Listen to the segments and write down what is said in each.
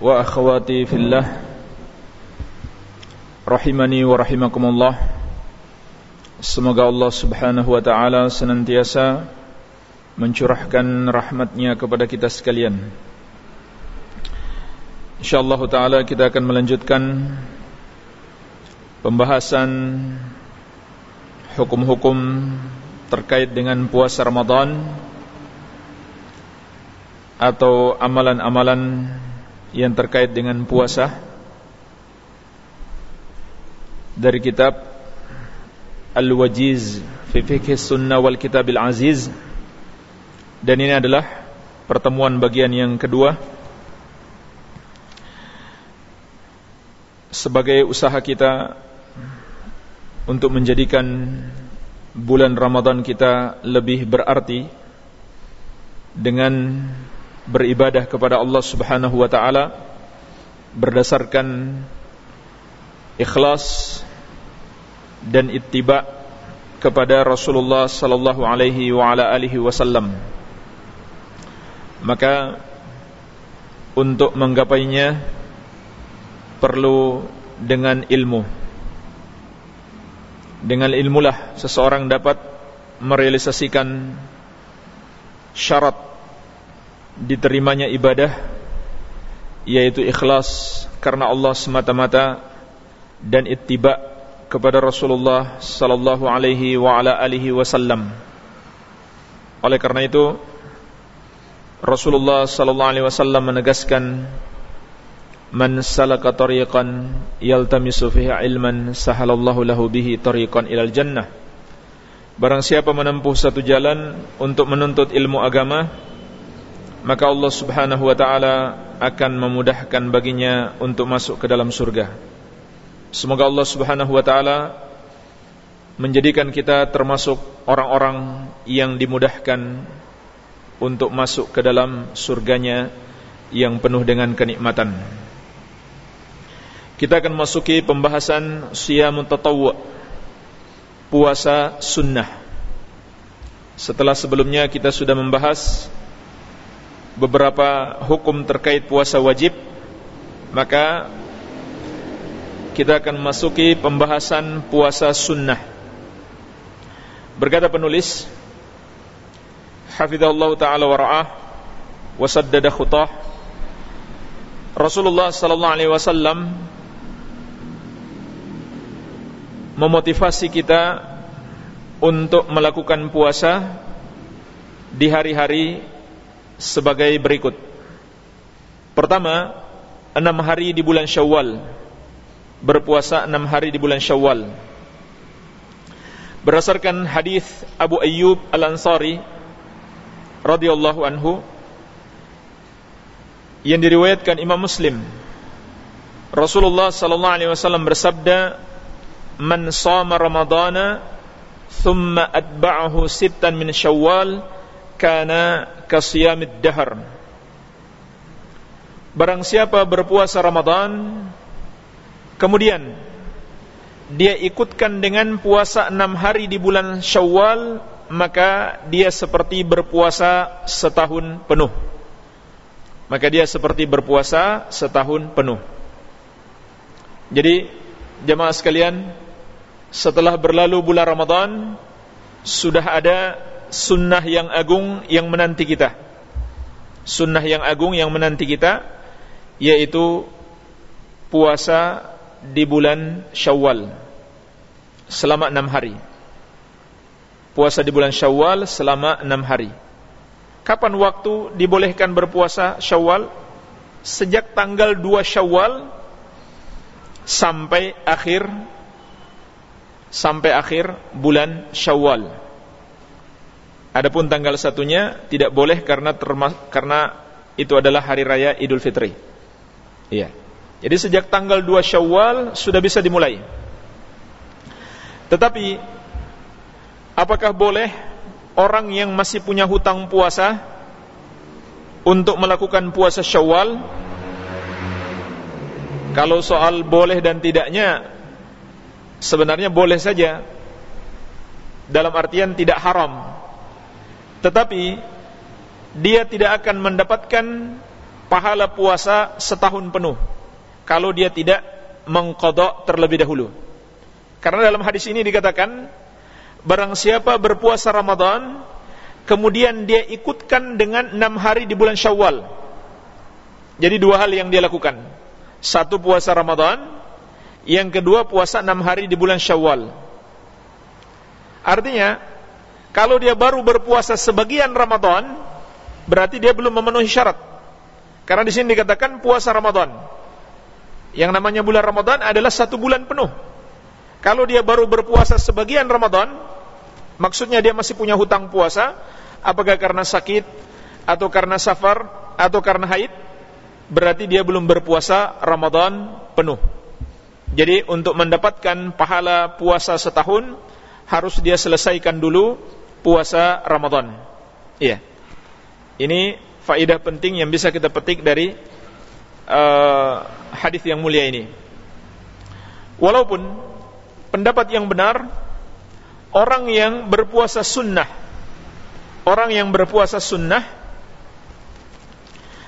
wa akhwati fillah. Rahimani wa rahimakumullah. Semoga Allah Subhanahu wa taala senantiasa mencurahkan rahmatnya kepada kita sekalian. Insyaallah taala kita akan melanjutkan pembahasan hukum-hukum terkait dengan puasa Ramadan atau amalan-amalan yang terkait dengan puasa dari kitab Al-Wajiz fi Fiqh Sunnah wal Kitab Al-Aziz. Dan ini adalah pertemuan bagian yang kedua sebagai usaha kita untuk menjadikan bulan Ramadan kita lebih berarti dengan beribadah kepada Allah Subhanahu wa taala berdasarkan ikhlas dan ittiba kepada Rasulullah sallallahu alaihi wa ala alihi wasallam. Maka untuk menggapainya perlu dengan ilmu. Dengan ilmulah seseorang dapat merealisasikan syarat diterimanya ibadah yaitu ikhlas karena Allah semata-mata dan ittiba kepada Rasulullah sallallahu alaihi wa ala alihi wasallam. Oleh karena itu Rasulullah sallallahu alaihi wasallam menegaskan man salaka tariqan yaltamisu fihi ilman sahalallahu lahu bihi tariqan ilal jannah. Barang siapa menempuh satu jalan untuk menuntut ilmu agama maka Allah Subhanahu wa taala akan memudahkan baginya untuk masuk ke dalam surga. Semoga Allah Subhanahu wa taala menjadikan kita termasuk orang-orang yang dimudahkan untuk masuk ke dalam surganya yang penuh dengan kenikmatan. Kita akan masuki pembahasan siyamun tatawwu puasa sunnah. Setelah sebelumnya kita sudah membahas beberapa hukum terkait puasa wajib maka kita akan masuki pembahasan puasa sunnah. Berkata penulis hafizallahu taala wa ra'ah wa saddada khutah. Rasulullah sallallahu alaihi wasallam memotivasi kita untuk melakukan puasa di hari-hari sebagai berikut. Pertama, enam hari di bulan Syawal. Berpuasa enam hari di bulan Syawal. Berdasarkan hadis Abu Ayyub Al-Ansari radhiyallahu anhu yang diriwayatkan Imam Muslim. Rasulullah sallallahu alaihi wasallam bersabda, "Man shama Ramadana thumma atba'ahu sittan min Syawal" kana kasiyamid dahar Barang siapa berpuasa Ramadan Kemudian Dia ikutkan dengan puasa enam hari di bulan syawal Maka dia seperti berpuasa setahun penuh. Maka dia seperti berpuasa setahun penuh. Jadi jemaah sekalian Setelah berlalu bulan Ramadan Sudah ada sunnah yang agung yang menanti kita. Sunnah yang agung yang menanti kita yaitu puasa di bulan Syawal selama enam hari. Puasa di bulan Syawal selama enam hari. Kapan waktu dibolehkan berpuasa Syawal? Sejak tanggal 2 Syawal sampai akhir sampai akhir bulan Syawal. Adapun tanggal satunya tidak boleh karena termas karena itu adalah hari raya Idul Fitri. Iya. Jadi sejak tanggal 2 Syawal sudah bisa dimulai. Tetapi apakah boleh orang yang masih punya hutang puasa untuk melakukan puasa Syawal? Kalau soal boleh dan tidaknya sebenarnya boleh saja. Dalam artian tidak haram. Tetapi dia tidak akan mendapatkan pahala puasa setahun penuh kalau dia tidak mengkodok terlebih dahulu. Karena dalam hadis ini dikatakan, barang siapa berpuasa Ramadan, kemudian dia ikutkan dengan enam hari di bulan Syawal. Jadi dua hal yang dia lakukan. Satu puasa Ramadan, yang kedua puasa enam hari di bulan Syawal. Artinya, kalau dia baru berpuasa sebagian Ramadan, berarti dia belum memenuhi syarat. Karena di sini dikatakan puasa Ramadan. Yang namanya bulan Ramadan adalah satu bulan penuh. Kalau dia baru berpuasa sebagian Ramadan, maksudnya dia masih punya hutang puasa, apakah karena sakit, atau karena safar, atau karena haid, berarti dia belum berpuasa Ramadan penuh. Jadi untuk mendapatkan pahala puasa setahun, harus dia selesaikan dulu puasa Ramadan. Iya. Ini faidah penting yang bisa kita petik dari uh, hadis yang mulia ini. Walaupun pendapat yang benar orang yang berpuasa sunnah orang yang berpuasa sunnah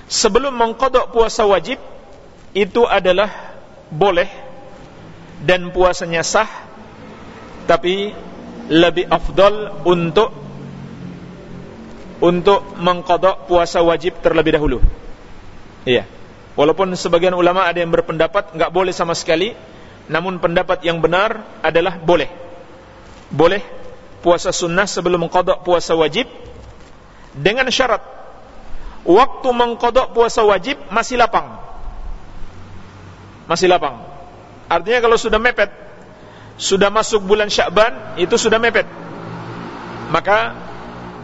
sebelum mengkodok puasa wajib itu adalah boleh dan puasanya sah tapi lebih afdal untuk untuk mengkodok puasa wajib terlebih dahulu iya Walaupun sebagian ulama ada yang berpendapat nggak boleh sama sekali, namun pendapat yang benar adalah boleh. Boleh puasa sunnah sebelum mengkodok puasa wajib dengan syarat waktu mengkodok puasa wajib masih lapang. Masih lapang. Artinya kalau sudah mepet, sudah masuk bulan Syakban itu sudah mepet. Maka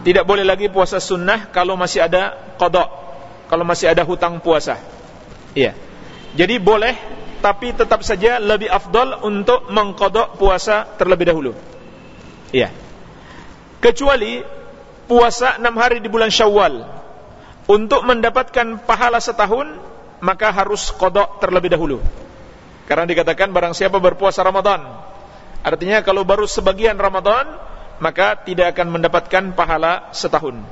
tidak boleh lagi puasa sunnah kalau masih ada kodok, kalau masih ada hutang puasa. Iya. Jadi boleh tapi tetap saja lebih afdol untuk mengkodok puasa terlebih dahulu. Iya. Kecuali puasa enam hari di bulan Syawal untuk mendapatkan pahala setahun maka harus kodok terlebih dahulu. Karena dikatakan barang siapa berpuasa Ramadan, artinya kalau baru sebagian Ramadan maka tidak akan mendapatkan pahala setahun.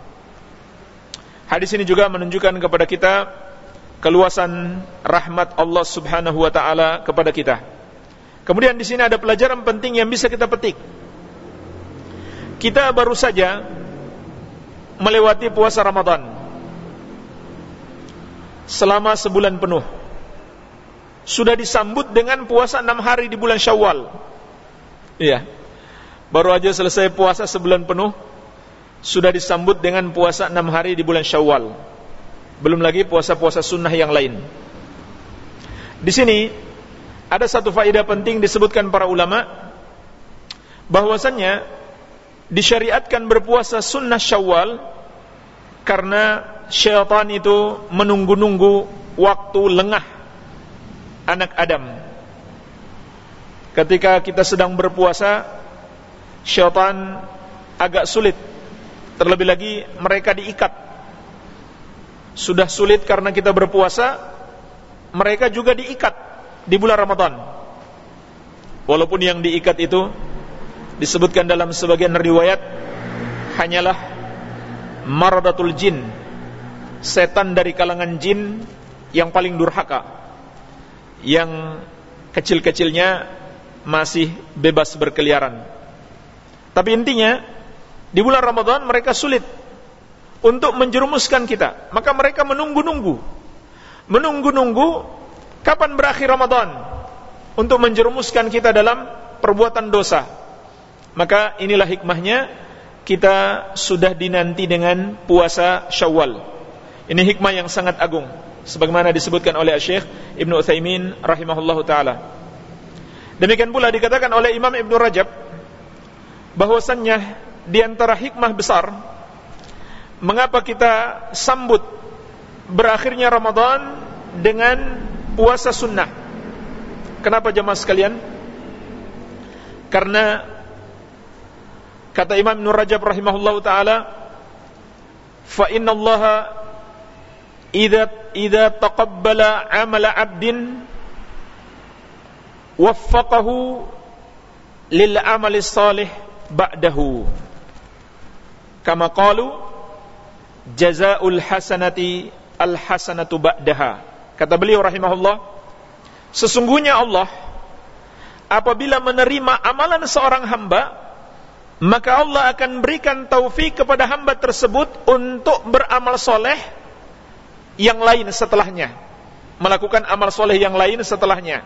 Hadis ini juga menunjukkan kepada kita keluasan rahmat Allah Subhanahu wa taala kepada kita. Kemudian di sini ada pelajaran penting yang bisa kita petik. Kita baru saja melewati puasa Ramadan selama sebulan penuh. Sudah disambut dengan puasa enam hari di bulan Syawal. Iya. Baru aja selesai puasa sebulan penuh, sudah disambut dengan puasa enam hari di bulan Syawal. Belum lagi puasa-puasa sunnah yang lain. Di sini ada satu faedah penting disebutkan para ulama bahwasannya disyariatkan berpuasa sunnah Syawal karena syaitan itu menunggu-nunggu waktu lengah anak Adam. Ketika kita sedang berpuasa, syaitan agak sulit. Terlebih lagi mereka diikat sudah sulit karena kita berpuasa, mereka juga diikat di bulan Ramadan. Walaupun yang diikat itu disebutkan dalam sebagian riwayat hanyalah maradatul jin, setan dari kalangan jin yang paling durhaka, yang kecil-kecilnya masih bebas berkeliaran. Tapi intinya di bulan Ramadan mereka sulit untuk menjerumuskan kita. Maka mereka menunggu-nunggu. Menunggu-nunggu kapan berakhir Ramadan untuk menjerumuskan kita dalam perbuatan dosa. Maka inilah hikmahnya kita sudah dinanti dengan puasa Syawal. Ini hikmah yang sangat agung sebagaimana disebutkan oleh Syekh Ibnu Utsaimin rahimahullahu taala. Demikian pula dikatakan oleh Imam Ibnu Rajab bahwasannya di antara hikmah besar mengapa kita sambut berakhirnya Ramadan dengan puasa sunnah. Kenapa jemaah sekalian? Karena kata Imam Nur Rajab rahimahullahu taala, "Fa inna Allah idza idza taqabbala 'amala 'abdin waffaqahu lil 'amali salih ba'dahu." Kama qalu jazaul hasanati al hasanatu ba'daha. Kata beliau rahimahullah, sesungguhnya Allah apabila menerima amalan seorang hamba, maka Allah akan berikan taufik kepada hamba tersebut untuk beramal soleh yang lain setelahnya. Melakukan amal soleh yang lain setelahnya.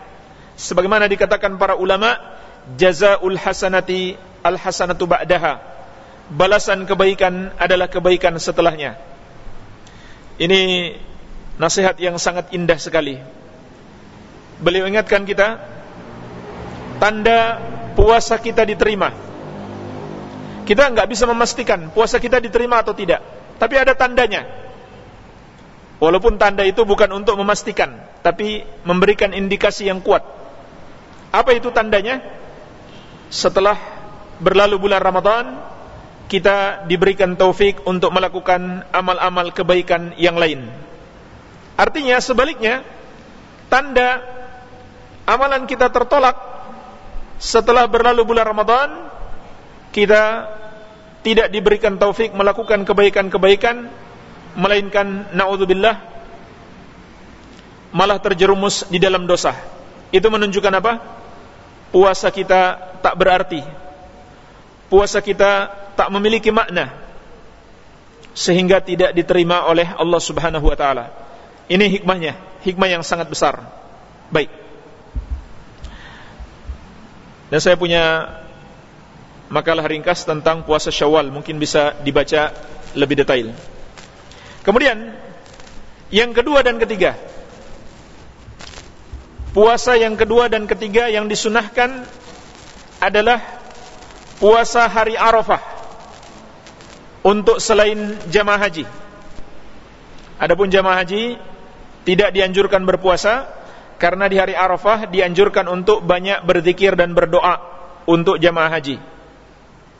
Sebagaimana dikatakan para ulama, jazaul hasanati al hasanatu ba'daha. Balasan kebaikan adalah kebaikan setelahnya. Ini nasihat yang sangat indah sekali. Beliau ingatkan kita tanda puasa kita diterima. Kita nggak bisa memastikan puasa kita diterima atau tidak, tapi ada tandanya. Walaupun tanda itu bukan untuk memastikan, tapi memberikan indikasi yang kuat. Apa itu tandanya? Setelah berlalu bulan Ramadan, kita diberikan taufik untuk melakukan amal-amal kebaikan yang lain. Artinya sebaliknya, tanda amalan kita tertolak setelah berlalu bulan Ramadan kita tidak diberikan taufik melakukan kebaikan-kebaikan melainkan naudzubillah malah terjerumus di dalam dosa. Itu menunjukkan apa? Puasa kita tak berarti. Puasa kita tak memiliki makna sehingga tidak diterima oleh Allah Subhanahu wa taala. Ini hikmahnya, hikmah yang sangat besar. Baik. Dan saya punya makalah ringkas tentang puasa Syawal, mungkin bisa dibaca lebih detail. Kemudian yang kedua dan ketiga. Puasa yang kedua dan ketiga yang disunahkan adalah puasa hari Arafah untuk selain jamaah haji. Adapun jamaah haji tidak dianjurkan berpuasa karena di hari Arafah dianjurkan untuk banyak berzikir dan berdoa untuk jamaah haji.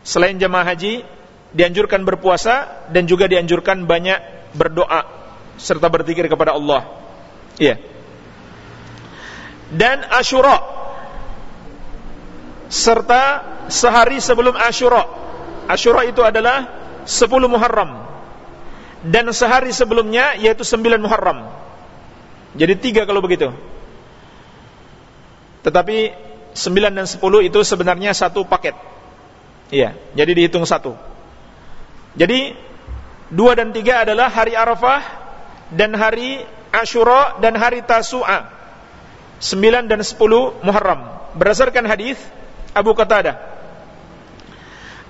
Selain jamaah haji, dianjurkan berpuasa dan juga dianjurkan banyak berdoa serta berzikir kepada Allah. Iya. Dan Asyura serta sehari sebelum Asyura. Asyura itu adalah 10 Muharram. Dan sehari sebelumnya yaitu 9 Muharram. Jadi tiga kalau begitu. Tetapi 9 dan 10 itu sebenarnya satu paket. Iya, jadi dihitung satu. Jadi 2 dan 3 adalah hari Arafah dan hari Ashura dan hari Tasu'a. 9 dan 10 Muharram. Berdasarkan hadis Abu Qatadah.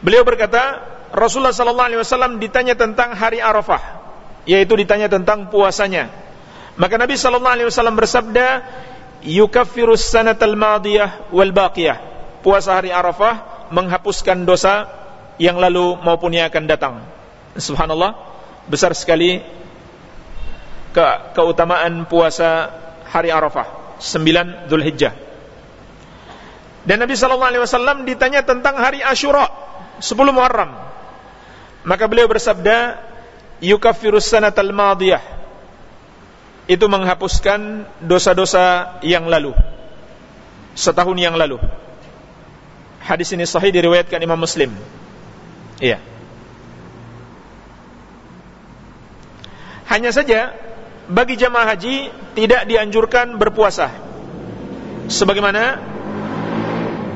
Beliau berkata, Rasulullah sallallahu alaihi wasallam ditanya tentang hari Arafah, yaitu ditanya tentang puasanya. Maka Nabi sallallahu alaihi wasallam bersabda, yukaffiru sanatal madiyah wal baqiyah. Puasa hari Arafah menghapuskan dosa yang lalu maupun yang akan datang. Subhanallah, besar sekali ke keutamaan puasa hari Arafah, 9 Zulhijjah. Dan Nabi sallallahu alaihi wasallam ditanya tentang hari Asyura, 10 Muharram. Maka beliau bersabda, yukaffiru sanatal madiyah. Itu menghapuskan dosa-dosa yang lalu. Setahun yang lalu. Hadis ini sahih diriwayatkan Imam Muslim. Iya. Hanya saja bagi jamaah haji tidak dianjurkan berpuasa. Sebagaimana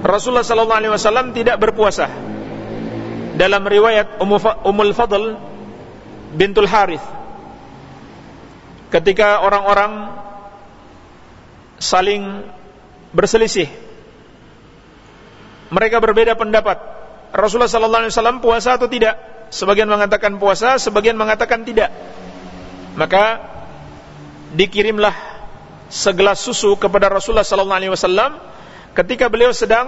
Rasulullah sallallahu alaihi wasallam tidak berpuasa. Dalam riwayat Ummul Fadl bintul Harith ketika orang-orang saling berselisih mereka berbeda pendapat. Rasulullah sallallahu alaihi wasallam puasa atau tidak? Sebagian mengatakan puasa sebagian mengatakan tidak. Maka dikirimlah segelas susu kepada Rasulullah sallallahu alaihi wasallam ketika beliau sedang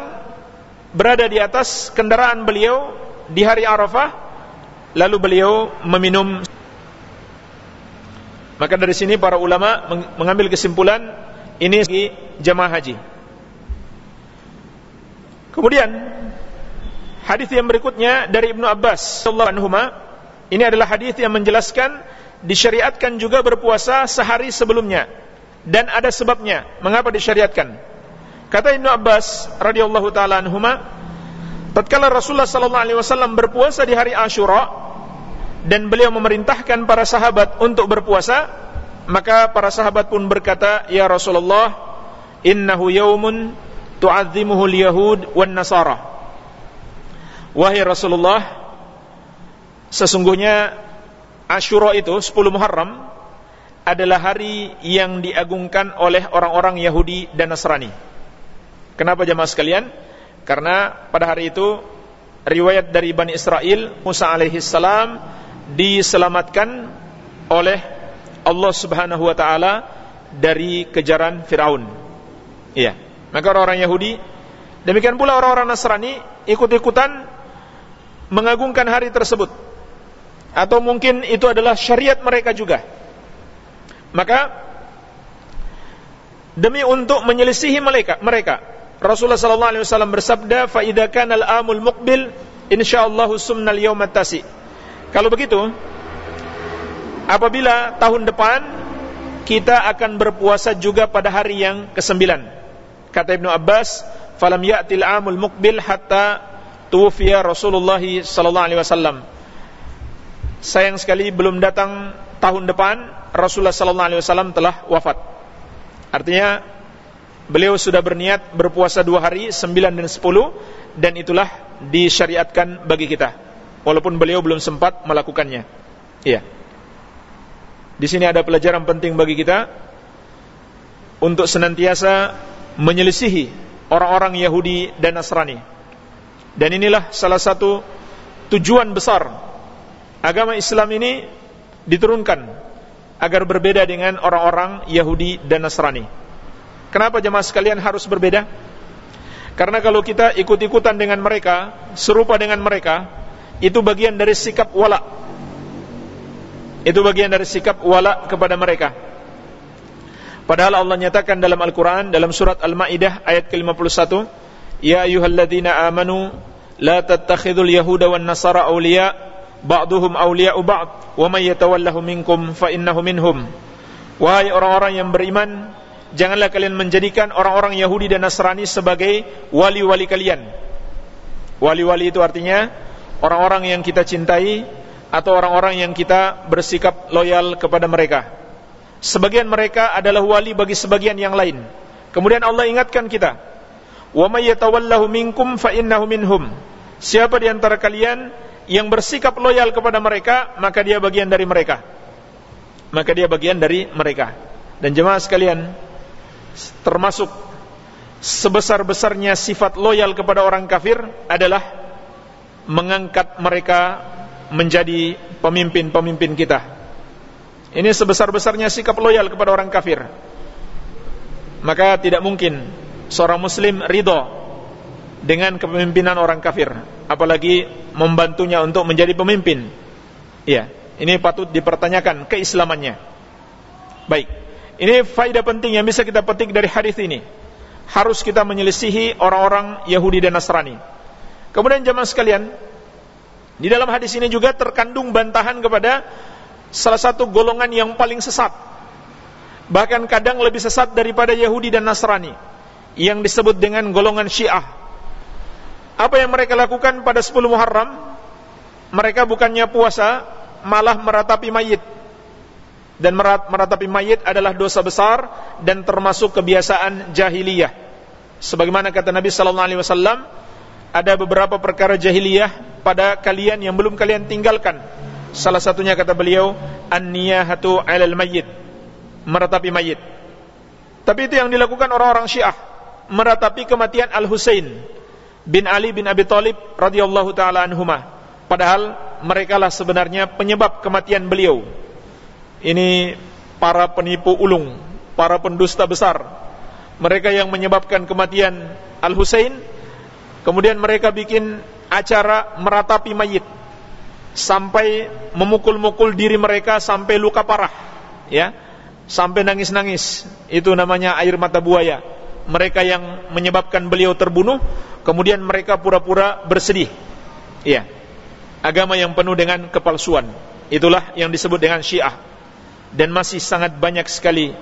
berada di atas kendaraan beliau di hari Arafah lalu beliau meminum maka dari sini para ulama mengambil kesimpulan Ini jemaah haji. Kemudian hadis yang berikutnya dari Ibnu Abbas sallallahu alaihi ini adalah hadis yang menjelaskan disyariatkan juga berpuasa sehari sebelumnya. Dan ada sebabnya. Mengapa disyariatkan. Kata Ibnu Abbas radhiyallahu taala anhuma, tatkala Rasulullah sallallahu alaihi wasallam berpuasa di hari Asyura dan beliau memerintahkan para sahabat untuk berpuasa, maka para sahabat pun berkata, "Ya Rasulullah, innahu yaumun tu'azzimuhu al-yahud wan nasara wahai Rasulullah sesungguhnya Ashura itu 10 Muharram adalah hari yang diagungkan oleh orang-orang Yahudi dan Nasrani. Kenapa jemaah sekalian? Karena pada hari itu riwayat dari Bani Israel Musa alaihi salam diselamatkan oleh Allah Subhanahu wa taala dari kejaran Firaun. Iya. Maka orang-orang Yahudi Demikian pula orang-orang Nasrani Ikut-ikutan Mengagungkan hari tersebut Atau mungkin itu adalah syariat mereka juga Maka Demi untuk menyelisihi mereka, mereka Rasulullah sallallahu alaihi wasallam bersabda fa idza kana al-amul muqbil insyaallah sumnal yaumat tasi. Kalau begitu apabila tahun depan kita akan berpuasa juga pada hari yang kesembilan Kata Ibnu Abbas, "Falam ya'til 'amul muqbil hatta tuwfiya Rasulullah sallallahu alaihi wasallam." Sayang sekali belum datang tahun depan Rasulullah sallallahu alaihi wasallam telah wafat. Artinya beliau sudah berniat berpuasa dua hari, sembilan dan sepuluh dan itulah disyariatkan bagi kita. Walaupun beliau belum sempat melakukannya. Iya. Di sini ada pelajaran penting bagi kita untuk senantiasa menyelisihi orang-orang Yahudi dan Nasrani. Dan inilah salah satu tujuan besar agama Islam ini diturunkan agar berbeda dengan orang-orang Yahudi dan Nasrani. Kenapa jemaah sekalian harus berbeda? Karena kalau kita ikut-ikutan dengan mereka, serupa dengan mereka, itu bagian dari sikap wala. Itu bagian dari sikap wala kepada mereka. Padahal Allah nyatakan dalam Al-Quran Dalam surat Al-Ma'idah ayat ke-51 Ya ayuhalladzina amanu La tattakhidul yahuda wan nasara awliya Ba'duhum awliya'u ba'd Wa man minkum fa innahu minhum Wahai orang-orang yang beriman Janganlah kalian menjadikan orang-orang Yahudi dan Nasrani sebagai wali-wali kalian Wali-wali itu artinya Orang-orang yang kita cintai Atau orang-orang yang kita bersikap loyal kepada mereka Sebagian mereka adalah wali bagi sebagian yang lain. Kemudian Allah ingatkan kita, "Wa may minkum fa innahu minhum." Siapa di antara kalian yang bersikap loyal kepada mereka, maka dia bagian dari mereka. Maka dia bagian dari mereka. Dan jemaah sekalian, termasuk sebesar-besarnya sifat loyal kepada orang kafir adalah mengangkat mereka menjadi pemimpin-pemimpin kita ini sebesar-besarnya sikap loyal kepada orang kafir. Maka tidak mungkin seorang muslim ridho dengan kepemimpinan orang kafir, apalagi membantunya untuk menjadi pemimpin. Iya, ini patut dipertanyakan keislamannya. Baik. Ini faedah penting yang bisa kita petik dari hadis ini. Harus kita menyelisihi orang-orang Yahudi dan Nasrani. Kemudian jemaah sekalian, di dalam hadis ini juga terkandung bantahan kepada salah satu golongan yang paling sesat. Bahkan kadang lebih sesat daripada Yahudi dan Nasrani yang disebut dengan golongan Syiah. Apa yang mereka lakukan pada 10 Muharram? Mereka bukannya puasa, malah meratapi mayit. Dan meratapi mayit adalah dosa besar dan termasuk kebiasaan jahiliyah. Sebagaimana kata Nabi sallallahu alaihi wasallam, ada beberapa perkara jahiliyah pada kalian yang belum kalian tinggalkan Salah satunya kata beliau An-niyahatu alal mayyit Meratapi mayit Tapi itu yang dilakukan orang-orang syiah Meratapi kematian Al-Husain Bin Ali bin Abi Talib radhiyallahu ta'ala anhumah. Padahal mereka lah sebenarnya penyebab kematian beliau. Ini para penipu ulung Para pendusta besar. Mereka yang menyebabkan kematian Al-Husain. Kemudian mereka bikin acara meratapi mayit. Sampai memukul-mukul diri mereka sampai luka parah ya. Sampai nangis-nangis. Itu namanya air mata buaya. Mereka yang menyebabkan beliau terbunuh, kemudian mereka pura-pura bersedih. Iya. Agama yang penuh dengan kepalsuan. Itulah yang disebut dengan Syiah. Dan masih sangat banyak sekali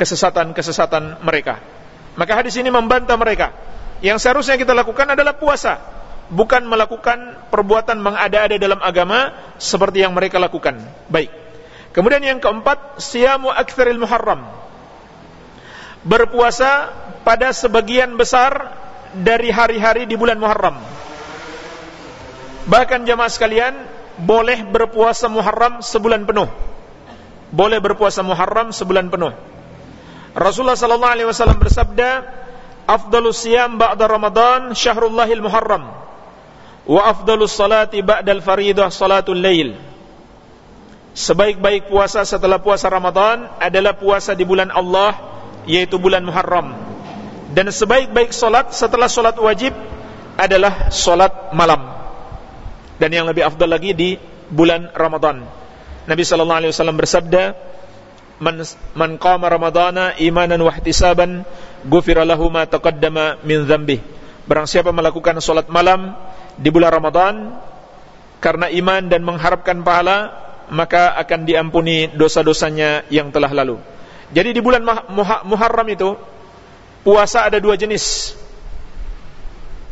kesesatan-kesesatan mereka. Maka hadis ini membantah mereka. Yang seharusnya kita lakukan adalah puasa, bukan melakukan perbuatan mengada-ada dalam agama seperti yang mereka lakukan. Baik. Kemudian yang keempat, siyamu aktsaril muharram. Berpuasa pada sebagian besar dari hari-hari di bulan Muharram. Bahkan jamaah sekalian, boleh berpuasa Muharram sebulan penuh. Boleh berpuasa Muharram sebulan penuh. Rasulullah sallallahu alaihi wasallam bersabda, "Afdalus siyam ba'da Ramadan syahrullahil Muharram." Wa afdalus salati ba'dal faridah salatul lail. Sebaik-baik puasa setelah puasa Ramadan adalah puasa di bulan Allah yaitu bulan Muharram. Dan sebaik-baik solat setelah solat wajib adalah solat malam. Dan yang lebih afdal lagi di bulan Ramadan. Nabi sallallahu alaihi wasallam bersabda, man man qama ramadhana imanan wa ihtisaban ghufira lahu ma taqaddama min dzambi barang siapa melakukan salat malam di bulan Ramadan karena iman dan mengharapkan pahala maka akan diampuni dosa-dosanya yang telah lalu jadi di bulan Muharram itu puasa ada dua jenis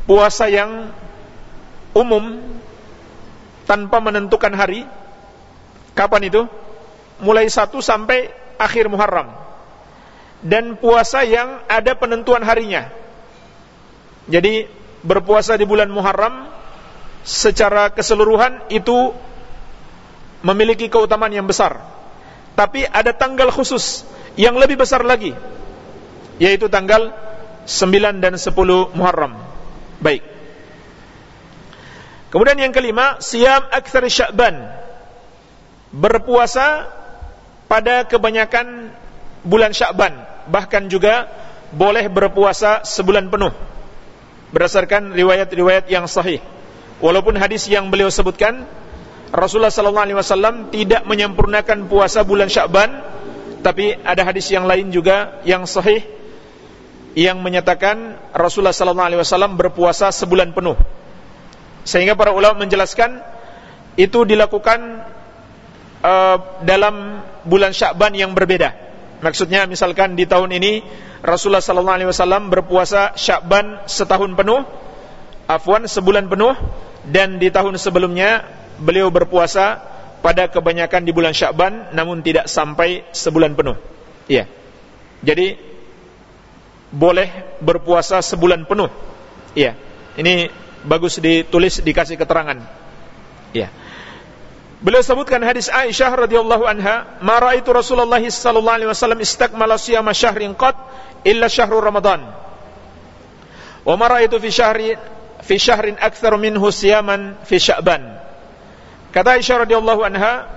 puasa yang umum tanpa menentukan hari kapan itu mulai satu sampai akhir Muharram dan puasa yang ada penentuan harinya. Jadi berpuasa di bulan Muharram secara keseluruhan itu memiliki keutamaan yang besar. Tapi ada tanggal khusus yang lebih besar lagi yaitu tanggal 9 dan 10 Muharram. Baik. Kemudian yang kelima, siam aktsar Sya'ban. Berpuasa pada kebanyakan bulan Sya'ban bahkan juga boleh berpuasa sebulan penuh berdasarkan riwayat-riwayat yang sahih walaupun hadis yang beliau sebutkan Rasulullah wasallam tidak menyempurnakan puasa bulan Sya'ban tapi ada hadis yang lain juga yang sahih yang menyatakan Rasulullah wasallam berpuasa sebulan penuh sehingga para ulama menjelaskan itu dilakukan uh, dalam bulan Sya'ban yang berbeda. Maksudnya misalkan di tahun ini Rasulullah wasallam berpuasa Sya'ban setahun penuh, afwan sebulan penuh dan di tahun sebelumnya beliau berpuasa pada kebanyakan di bulan Sya'ban namun tidak sampai sebulan penuh. Iya. Jadi boleh berpuasa sebulan penuh. Iya. Ini bagus ditulis dikasih keterangan. Iya. Beliau sebutkan hadis Aisyah radhiyallahu anha, "Ma ra'aitu Rasulullah sallallahu alaihi wasallam istakmala siyama syahrin qat illa syahru Ramadan." Wa ma ra'aitu fi syahri fi syahrin aktsar minhu siyaman fi Sya'ban. Kata Aisyah radhiyallahu anha,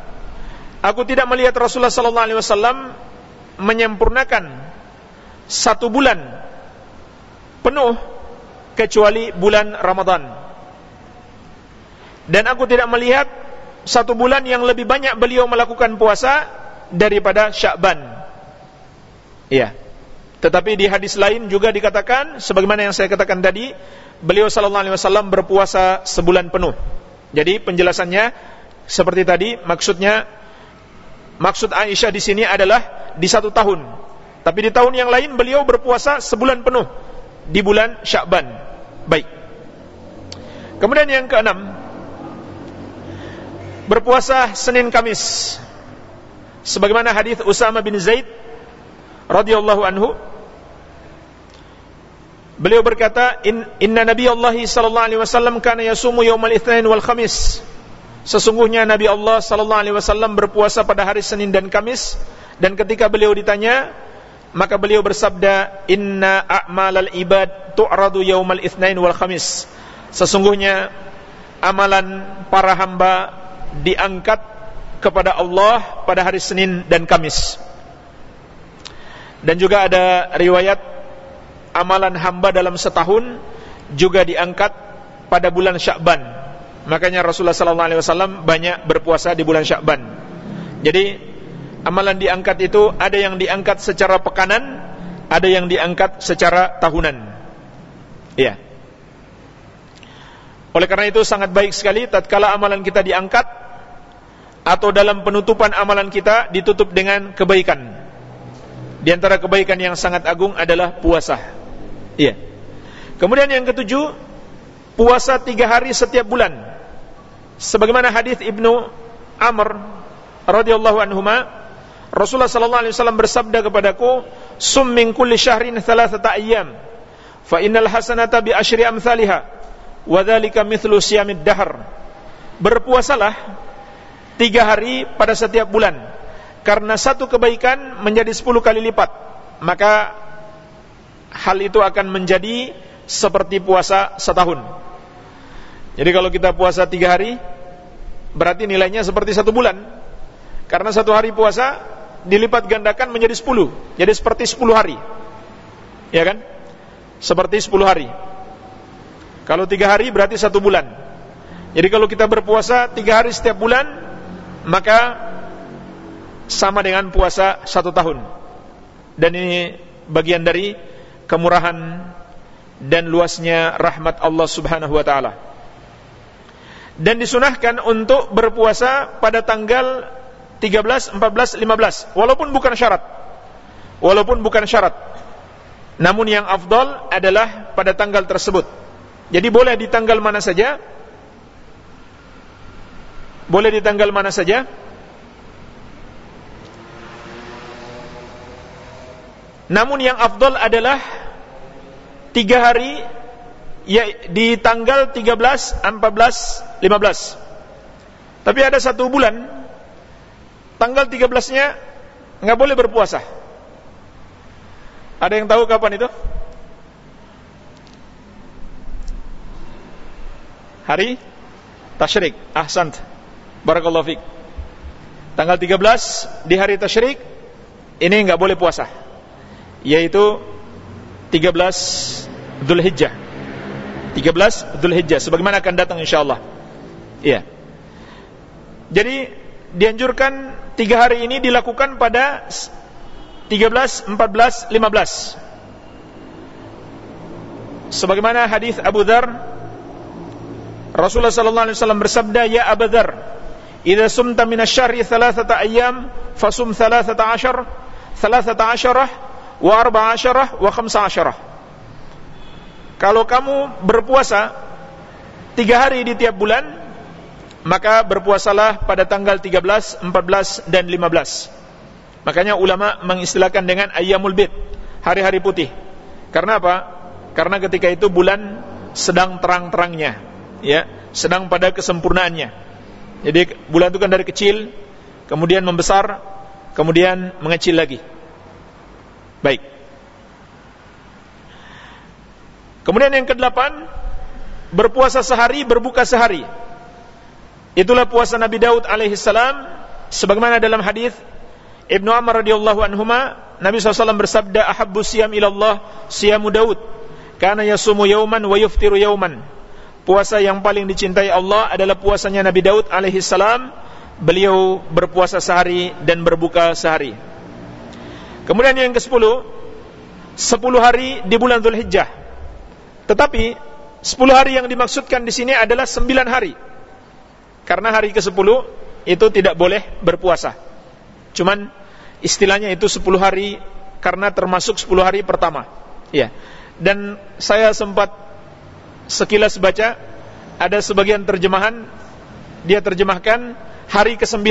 aku tidak melihat Rasulullah sallallahu alaihi wasallam menyempurnakan satu bulan penuh kecuali bulan Ramadan. Dan aku tidak melihat satu bulan yang lebih banyak beliau melakukan puasa daripada Sya'ban. Iya. Tetapi di hadis lain juga dikatakan sebagaimana yang saya katakan tadi, beliau sallallahu alaihi wasallam berpuasa sebulan penuh. Jadi penjelasannya seperti tadi, maksudnya maksud Aisyah di sini adalah di satu tahun. Tapi di tahun yang lain beliau berpuasa sebulan penuh di bulan Sya'ban. Baik. Kemudian yang keenam, berpuasa Senin Kamis sebagaimana hadis Usama bin Zaid radhiyallahu anhu beliau berkata In, inna nabi Allah sallallahu alaihi wasallam kana yasumu yaumal itsnain wal khamis. Sesungguhnya nabi Allah sallallahu alaihi wasallam berpuasa pada hari Senin dan Kamis. Dan ketika beliau ditanya maka beliau bersabda inna a'malal ibad tu'radu yaumal itsnain wal khamis. Sesungguhnya amalan para hamba diangkat kepada Allah pada hari Senin dan Kamis. Dan juga ada riwayat amalan hamba dalam setahun juga diangkat pada bulan Sya'ban. Makanya Rasulullah wasallam banyak berpuasa di bulan Sya'ban. Jadi Amalan diangkat itu ada yang diangkat secara pekanan, ada yang diangkat secara tahunan. Iya. Oleh karena itu sangat baik sekali tatkala amalan kita diangkat atau dalam penutupan amalan kita ditutup dengan kebaikan. Di antara kebaikan yang sangat agung adalah puasa. Iya. Kemudian yang ketujuh, puasa tiga hari setiap bulan. Sebagaimana hadis Ibnu Amr radhiyallahu anhuma, Rasulullah sallallahu alaihi wasallam bersabda kepadaku, "Sum min kulli syahrin thalathata ayyam, fa innal hasanata bi asyri amsalha, wa dzalika mithlu siyamid dahr." Berpuasalah tiga hari pada setiap bulan karena satu kebaikan menjadi sepuluh kali lipat maka hal itu akan menjadi seperti puasa setahun. Jadi kalau kita puasa tiga hari berarti nilainya seperti satu bulan. Karena satu hari puasa dilipat gandakan menjadi sepuluh. Jadi seperti sepuluh hari. Ya kan? Seperti sepuluh hari. Kalau tiga hari berarti satu bulan. Jadi kalau kita berpuasa tiga hari setiap bulan maka sama dengan puasa satu tahun. Dan ini bagian dari kemurahan dan luasnya rahmat Allah subhanahu wa ta'ala. Dan disunahkan untuk berpuasa pada tanggal 13, 14, 15 walaupun bukan syarat. Walaupun bukan syarat. Namun yang afdal adalah pada tanggal tersebut. Jadi boleh di tanggal mana saja? Boleh di tanggal mana saja? Namun yang afdol adalah tiga hari ya, di tanggal 13, 14, 15. Tapi ada satu bulan tanggal 13-nya nggak boleh berpuasa. Ada yang tahu kapan itu? Hari Tashrik. Ahsant. Barakallahu fiqh Tanggal 13 di hari tasyrik ini enggak boleh puasa. Yaitu 13 Dzulhijjah. 13 Dzulhijjah sebagaimana akan datang insyaallah. Iya. Jadi dianjurkan tiga hari ini dilakukan pada 13, 14, 15. Sebagaimana hadis Abu Dzar Rasulullah sallallahu alaihi wasallam bersabda, "Ya Abu Dzar, Idza sumta min asy-syahri thalathata ayyam fasum thalathata ashar thalathata asyarah wa arba'a asyarah wa khamsa asyarah. Kalau kamu berpuasa tiga hari di tiap bulan, maka berpuasalah pada tanggal 13, 14 dan 15. Makanya ulama mengistilahkan dengan ayyamul bid, hari-hari putih. Karena apa? Karena ketika itu bulan sedang terang-terangnya, ya, sedang pada kesempurnaannya. Jadi bulan itu kan dari kecil, kemudian membesar, kemudian mengecil lagi. Baik. Kemudian yang kedelapan, berpuasa sehari, berbuka sehari. Itulah puasa Nabi Daud alaihi salam sebagaimana dalam hadis Ibnu Amr radhiyallahu anhuma Nabi SAW bersabda ahabbu siyam ilallah siyamu Daud karena yasumu yauman wa yuftiru yauman puasa yang paling dicintai Allah adalah puasanya Nabi Daud alaihi salam. Beliau berpuasa sehari dan berbuka sehari. Kemudian yang ke-10, 10 hari di bulan Zulhijjah. Tetapi 10 hari yang dimaksudkan di sini adalah 9 hari. Karena hari ke-10 itu tidak boleh berpuasa. Cuman istilahnya itu 10 hari karena termasuk 10 hari pertama. Ya. Dan saya sempat sekilas baca ada sebagian terjemahan dia terjemahkan hari ke-9.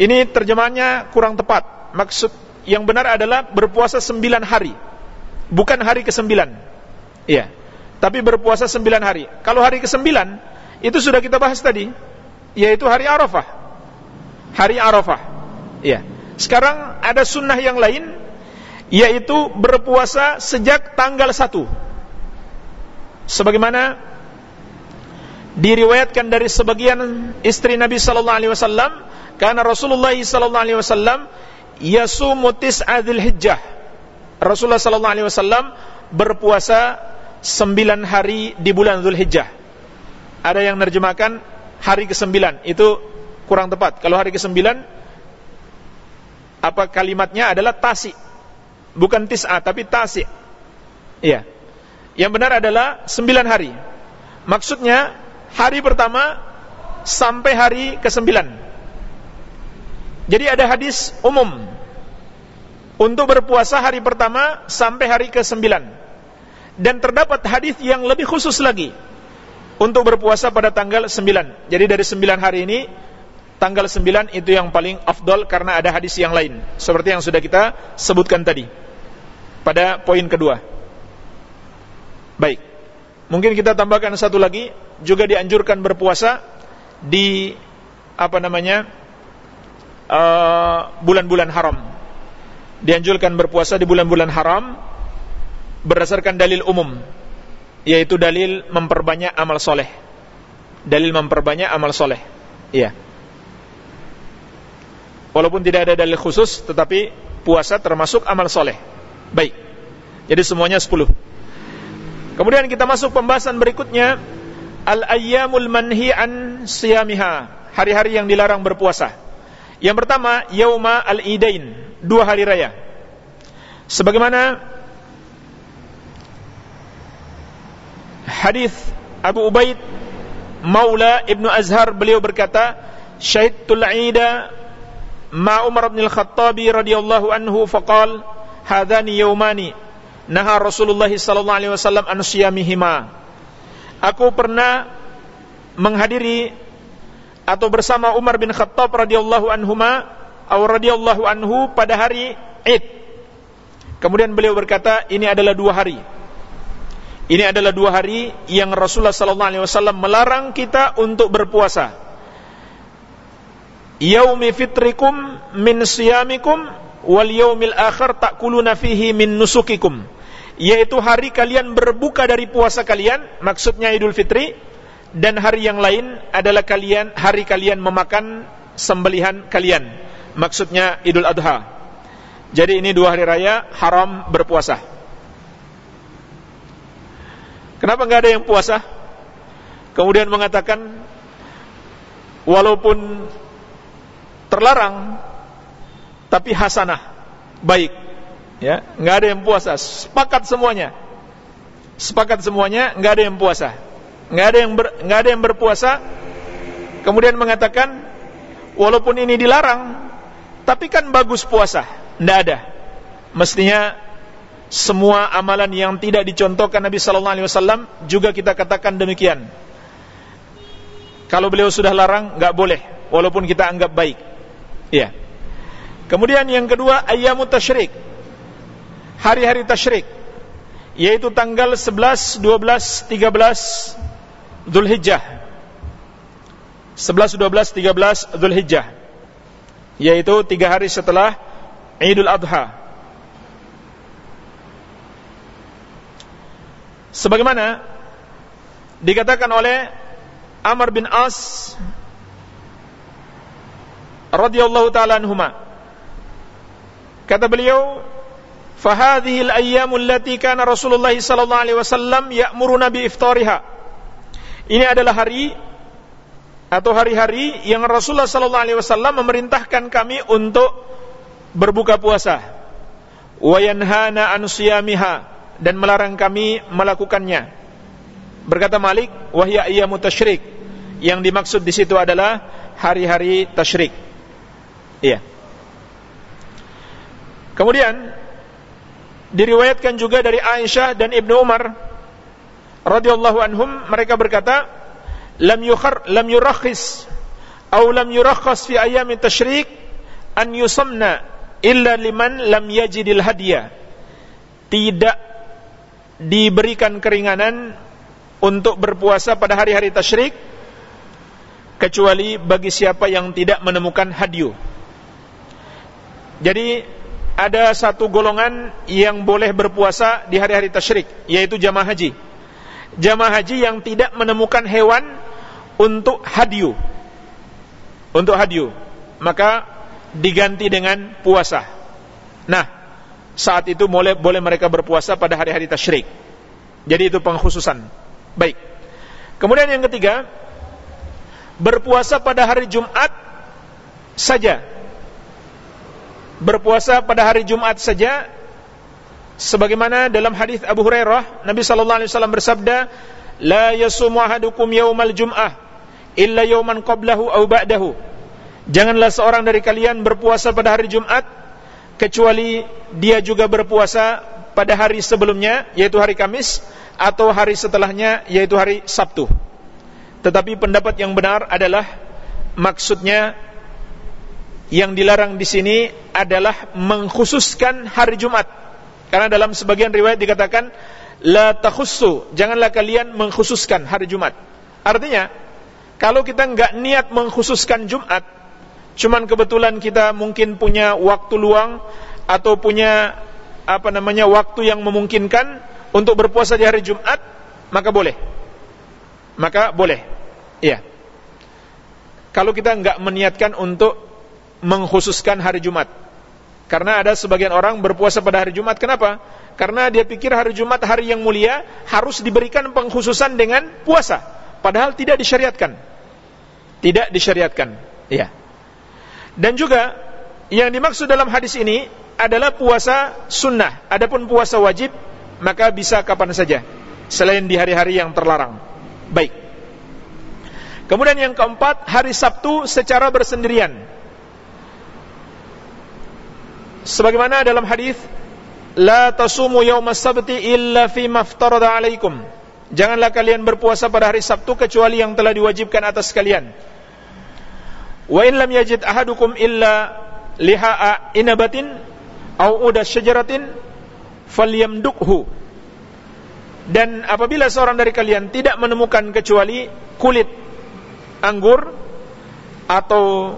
Ini terjemahannya kurang tepat. Maksud yang benar adalah berpuasa 9 hari. Bukan hari ke-9. Iya. Tapi berpuasa 9 hari. Kalau hari ke-9 itu sudah kita bahas tadi, yaitu hari Arafah. Hari Arafah. Iya. Sekarang ada sunnah yang lain yaitu berpuasa sejak tanggal 1 sebagaimana diriwayatkan dari sebagian istri Nabi sallallahu alaihi wasallam karena Rasulullah sallallahu alaihi wasallam yasumu tis'adzil hijjah Rasulullah sallallahu alaihi wasallam berpuasa sembilan hari di bulan Zulhijjah ada yang menerjemahkan hari ke-9 itu kurang tepat kalau hari ke-9 apa kalimatnya adalah tasi. Bukan tis'a tapi tasi. Iya. Yang benar adalah sembilan hari. Maksudnya hari pertama sampai hari ke sembilan. Jadi ada hadis umum. Untuk berpuasa hari pertama sampai hari ke sembilan. Dan terdapat hadis yang lebih khusus lagi. Untuk berpuasa pada tanggal sembilan. Jadi dari sembilan hari ini tanggal 9 itu yang paling afdol karena ada hadis yang lain. Seperti yang sudah kita sebutkan tadi. Pada poin kedua. Baik. Mungkin kita tambahkan satu lagi. Juga dianjurkan berpuasa di apa namanya uh, bulan-bulan uh, haram. Dianjurkan berpuasa di bulan-bulan haram berdasarkan dalil umum yaitu dalil memperbanyak amal soleh. Dalil memperbanyak amal soleh. Iya. Walaupun tidak ada dalil khusus Tetapi puasa termasuk amal soleh. Baik. Jadi semuanya 10 Kemudian kita masuk pembahasan berikutnya. Al-ayyamul manhi an siyamiha. Hari-hari yang dilarang berpuasa Yang pertama Yauma al-idain Dua hari raya. Sebagaimana Hadis Abu Ubaid Maula Ibnu Azhar beliau berkata Syahidtul Ida ma Umar bin Al-Khattab radhiyallahu anhu faqal hadani yaumani naha Rasulullah sallallahu alaihi wasallam an siyamihima. Aku pernah menghadiri atau bersama Umar bin Khattab radhiyallahu anhuma atau radhiyallahu anhu pada hari Id. Kemudian beliau berkata, ini adalah dua hari. Ini adalah dua hari yang Rasulullah sallallahu alaihi wasallam melarang kita untuk berpuasa yaumi fitrikum min siyamikum wal yaumil akhir takuluna fihi min nusukikum yaitu hari kalian berbuka dari puasa kalian maksudnya Idul Fitri dan hari yang lain adalah kalian hari kalian memakan sembelihan kalian. Maksudnya Idul Adha. Jadi ini dua hari raya haram berpuasa. Kenapa enggak ada yang puasa? Kemudian mengatakan walaupun terlarang tapi hasanah baik. Ya nggak ada yang puasa. Sepakat semuanya. Sepakat semuanya nggak ada yang puasa nggak ada yang nggak ada yang berpuasa kemudian mengatakan walaupun ini dilarang tapi kan bagus puasa nggak ada mestinya semua amalan yang tidak dicontohkan Nabi sallallahu alaihi wasallam juga kita katakan demikian kalau beliau sudah larang nggak boleh walaupun kita anggap baik Iya. Kemudian yang kedua ayyamu tasyrik. Hari-hari tasyrik yaitu tanggal 11, 12, 13 Zulhijjah. 11, 12, 13 Zulhijjah. Yaitu tiga hari setelah Idul Adha. Sebagaimana dikatakan oleh Amr bin As radhiyallahu taala anhuma kata beliau fahadhihi al-ayyam allati kana Rasulullah sallallahu alaihi wasallam ya'muruna bi iftariha ini adalah hari atau hari-hari yang Rasulullah sallallahu alaihi wasallam memerintahkan kami untuk berbuka puasa. Wa yanhana an siyamiha dan melarang kami melakukannya. Berkata Malik wahya ayyamut tasyrik. Yang dimaksud di situ adalah hari-hari tasyrik. Iya. Kemudian diriwayatkan juga dari Aisyah dan Ibnu Umar radhiyallahu anhum mereka berkata lam yukhar lam yurakhis atau lam yurakhas fi ayami tasyrik an yusamna illa liman lam yajidil hadiya tidak diberikan keringanan untuk berpuasa pada hari-hari tasyrik kecuali bagi siapa yang tidak menemukan hadiah jadi ada satu golongan yang boleh berpuasa di hari-hari tasyrik yaitu jamaah haji. Jamaah haji yang tidak menemukan hewan untuk hadiu. Untuk hadiu, maka diganti dengan puasa. Nah, saat itu boleh boleh mereka berpuasa pada hari-hari tasyrik. Jadi itu pengkhususan. Baik. Kemudian yang ketiga, berpuasa pada hari Jumat saja berpuasa pada hari Jumat saja sebagaimana dalam hadis Abu Hurairah Nabi sallallahu alaihi wasallam bersabda la yasumu ahadukum yaumal jum'ah illa yauman qablahu aw ba'dahu janganlah seorang dari kalian berpuasa pada hari Jumat kecuali dia juga berpuasa pada hari sebelumnya yaitu hari Kamis atau hari setelahnya yaitu hari Sabtu tetapi pendapat yang benar adalah maksudnya yang dilarang di sini adalah mengkhususkan hari Jumat. Karena dalam sebagian riwayat dikatakan la takhussu, janganlah kalian mengkhususkan hari Jumat. Artinya, kalau kita enggak niat mengkhususkan Jumat, cuman kebetulan kita mungkin punya waktu luang atau punya apa namanya waktu yang memungkinkan untuk berpuasa di hari Jumat, maka boleh. Maka boleh. Iya. Kalau kita enggak meniatkan untuk mengkhususkan hari Jumat. Karena ada sebagian orang berpuasa pada hari Jumat. Kenapa? Karena dia pikir hari Jumat hari yang mulia harus diberikan pengkhususan dengan puasa. Padahal tidak disyariatkan. Tidak disyariatkan. Iya. Dan juga yang dimaksud dalam hadis ini adalah puasa sunnah. Adapun puasa wajib maka bisa kapan saja selain di hari-hari yang terlarang. Baik. Kemudian yang keempat, hari Sabtu secara bersendirian sebagaimana dalam hadis la tasumu yaumas sabti illa fi maftarada alaikum. Janganlah kalian berpuasa pada hari Sabtu kecuali yang telah diwajibkan atas kalian. Wa in lam yajid ahadukum illa liha'a inabatin au uda syajaratin falyamdukhu. Dan apabila seorang dari kalian tidak menemukan kecuali kulit anggur atau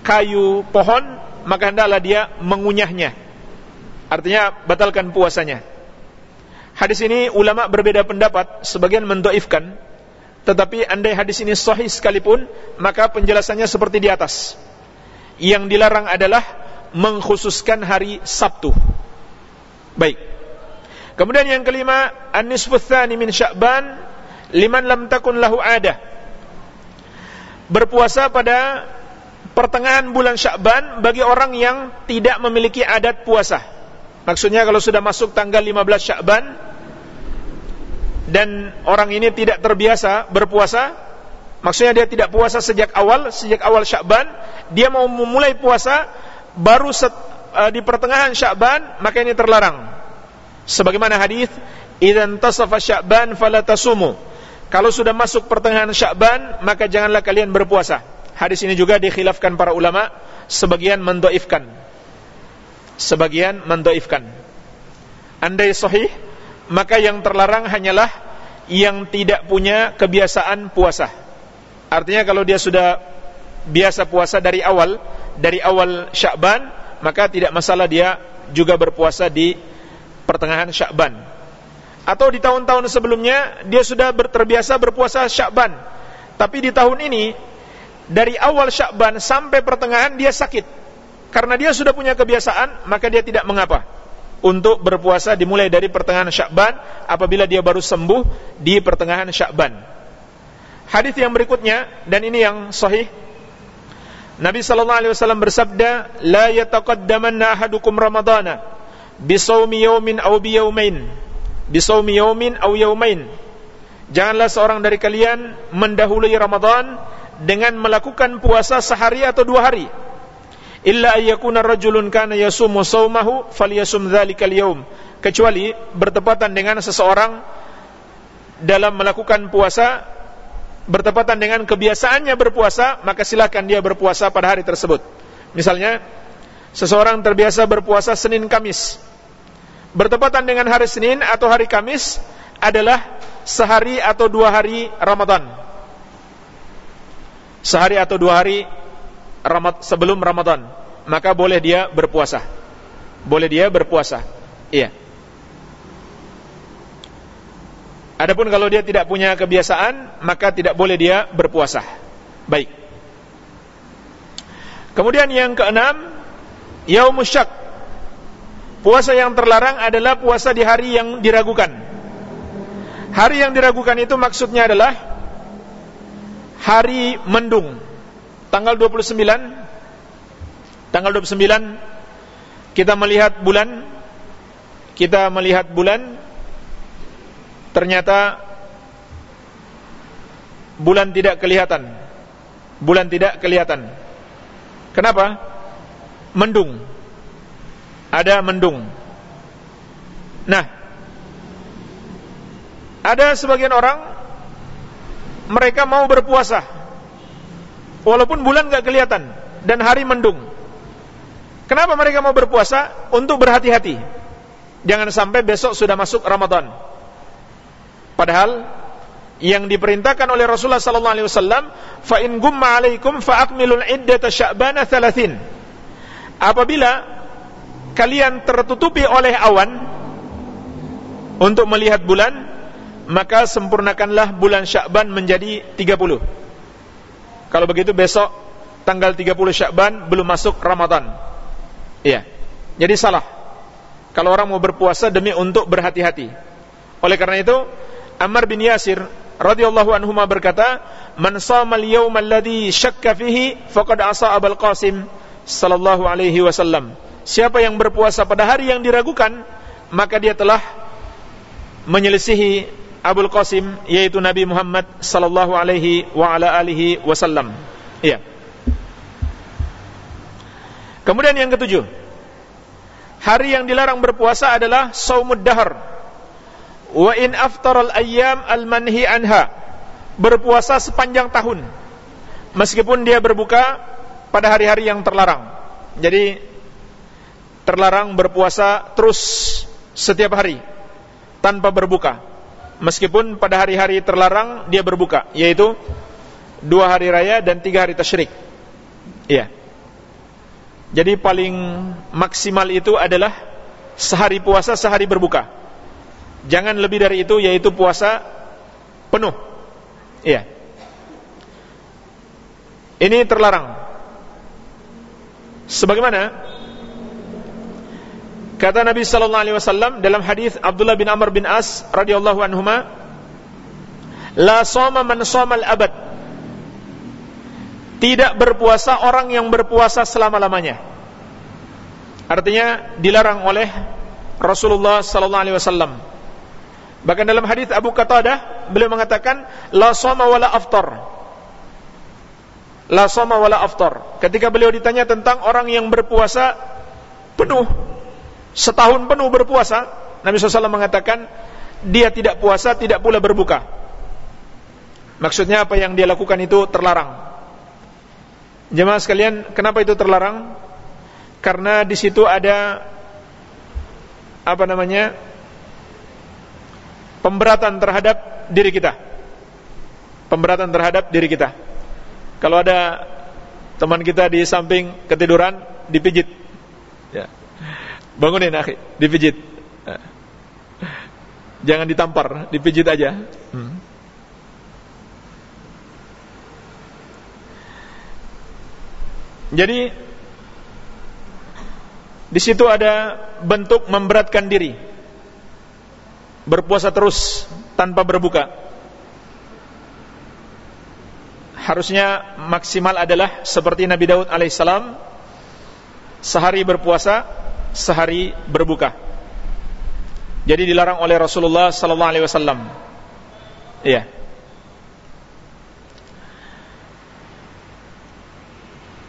kayu pohon maka hendaklah dia mengunyahnya. Artinya batalkan puasanya. Hadis ini ulama berbeda pendapat, sebagian mendoifkan. Tetapi andai hadis ini sahih sekalipun, maka penjelasannya seperti di atas. Yang dilarang adalah mengkhususkan hari Sabtu. Baik. Kemudian yang kelima, an-nisfu min Sya'ban liman lam takun lahu ada. Berpuasa pada pertengahan bulan Syakban bagi orang yang tidak memiliki adat puasa. Maksudnya kalau sudah masuk tanggal 15 Syakban dan orang ini tidak terbiasa berpuasa, maksudnya dia tidak puasa sejak awal, sejak awal Syakban, dia mau memulai puasa baru set, uh, di pertengahan Syakban, maka ini terlarang. Sebagaimana hadis, "Idzan tasafa Syakban fala tasumu." Kalau sudah masuk pertengahan Syakban, maka janganlah kalian berpuasa. Hadis ini juga dikhilafkan para ulama, sebagian mendoifkan. Sebagian mendoifkan. Andai sahih, maka yang terlarang hanyalah yang tidak punya kebiasaan puasa. Artinya kalau dia sudah biasa puasa dari awal, dari awal Syakban, maka tidak masalah dia juga berpuasa di pertengahan Syakban. Atau di tahun-tahun sebelumnya dia sudah terbiasa berpuasa Syakban. Tapi di tahun ini dari awal Syakban sampai pertengahan dia sakit. Karena dia sudah punya kebiasaan, maka dia tidak mengapa untuk berpuasa dimulai dari pertengahan Syakban apabila dia baru sembuh di pertengahan Syakban. Hadis yang berikutnya dan ini yang sahih Nabi sallallahu alaihi wasallam bersabda, "La yataqaddamanna ahadukum Ramadana bisawmi yawmin aw biyawmain." Bisawmi yawmin aw yawmain. Janganlah seorang dari kalian mendahului Ramadan dengan melakukan puasa sehari atau dua hari. Illa ayyakuna rajulun kana yasumu saumahu falyasum dzalikal yaum kecuali bertepatan dengan seseorang dalam melakukan puasa bertepatan dengan kebiasaannya berpuasa maka silakan dia berpuasa pada hari tersebut. Misalnya seseorang terbiasa berpuasa Senin Kamis. Bertepatan dengan hari Senin atau hari Kamis adalah sehari atau dua hari Ramadan sehari atau dua hari sebelum Ramadan, maka boleh dia berpuasa. Boleh dia berpuasa. Iya. Adapun kalau dia tidak punya kebiasaan, maka tidak boleh dia berpuasa. Baik. Kemudian yang keenam, yaumus syak. Puasa yang terlarang adalah puasa di hari yang diragukan. Hari yang diragukan itu maksudnya adalah hari mendung. Tanggal 29 tanggal 29 kita melihat bulan. Kita melihat bulan. Ternyata bulan tidak kelihatan. Bulan tidak kelihatan. Kenapa? Mendung. Ada mendung. Nah ada sebagian orang mereka mau berpuasa. Walaupun bulan gak kelihatan dan hari mendung. Kenapa mereka mau berpuasa? Untuk berhati-hati. Jangan sampai besok sudah masuk Ramadan. Padahal yang diperintahkan oleh Rasulullah sallallahu alaihi wasallam fa in gumma alaikum fa akmilul iddata sya'bana 30 apabila kalian tertutupi oleh awan untuk melihat bulan maka sempurnakanlah bulan Syakban menjadi 30. Kalau begitu besok tanggal 30 Syakban belum masuk Ramadan. Iya. Jadi salah. Kalau orang mau berpuasa demi untuk berhati-hati. Oleh karena itu, Ammar bin Yasir radhiyallahu anhu berkata, "Man shama al-yawm alladhi syakka fihi faqad asa Abul Qasim sallallahu alaihi wasallam." Siapa yang berpuasa pada hari yang diragukan, maka dia telah menyelisihi Abul Qasim yaitu Nabi Muhammad sallallahu alaihi wa ala alihi wasallam. Iya. Kemudian yang ketujuh. Hari yang dilarang berpuasa adalah saumud dahar. Wa in aftaral ayyam al-manhi anha. Berpuasa sepanjang tahun. Meskipun dia berbuka pada hari-hari yang terlarang. Jadi terlarang berpuasa terus setiap hari tanpa berbuka meskipun pada hari-hari terlarang dia berbuka yaitu dua hari raya dan tiga hari tasyrik. Iya. Jadi paling maksimal itu adalah sehari puasa sehari berbuka. Jangan lebih dari itu yaitu puasa penuh. Iya. Ini terlarang. Sebagaimana Kata Nabi sallallahu alaihi wasallam dalam hadis Abdullah bin Amr bin As radhiyallahu anhuma, "La shoma man shamal abad." Tidak berpuasa orang yang berpuasa selama-lamanya. Artinya dilarang oleh Rasulullah sallallahu alaihi wasallam. Bahkan dalam hadis Abu Qatadah beliau mengatakan, "La shoma wala aftar." La shoma wala aftar. Ketika beliau ditanya tentang orang yang berpuasa penuh setahun penuh berpuasa, Nabi SAW mengatakan dia tidak puasa, tidak pula berbuka. Maksudnya apa yang dia lakukan itu terlarang. Jemaah sekalian, kenapa itu terlarang? Karena di situ ada apa namanya? pemberatan terhadap diri kita. Pemberatan terhadap diri kita. Kalau ada teman kita di samping ketiduran dipijit. Ya. Bangunin akhi, dipijit. Jangan ditampar, dipijit aja. Hmm. Jadi di situ ada bentuk memberatkan diri. Berpuasa terus tanpa berbuka. Harusnya maksimal adalah seperti Nabi Daud alaihissalam sehari berpuasa sehari berbuka. Jadi dilarang oleh Rasulullah sallallahu alaihi wasallam. Iya.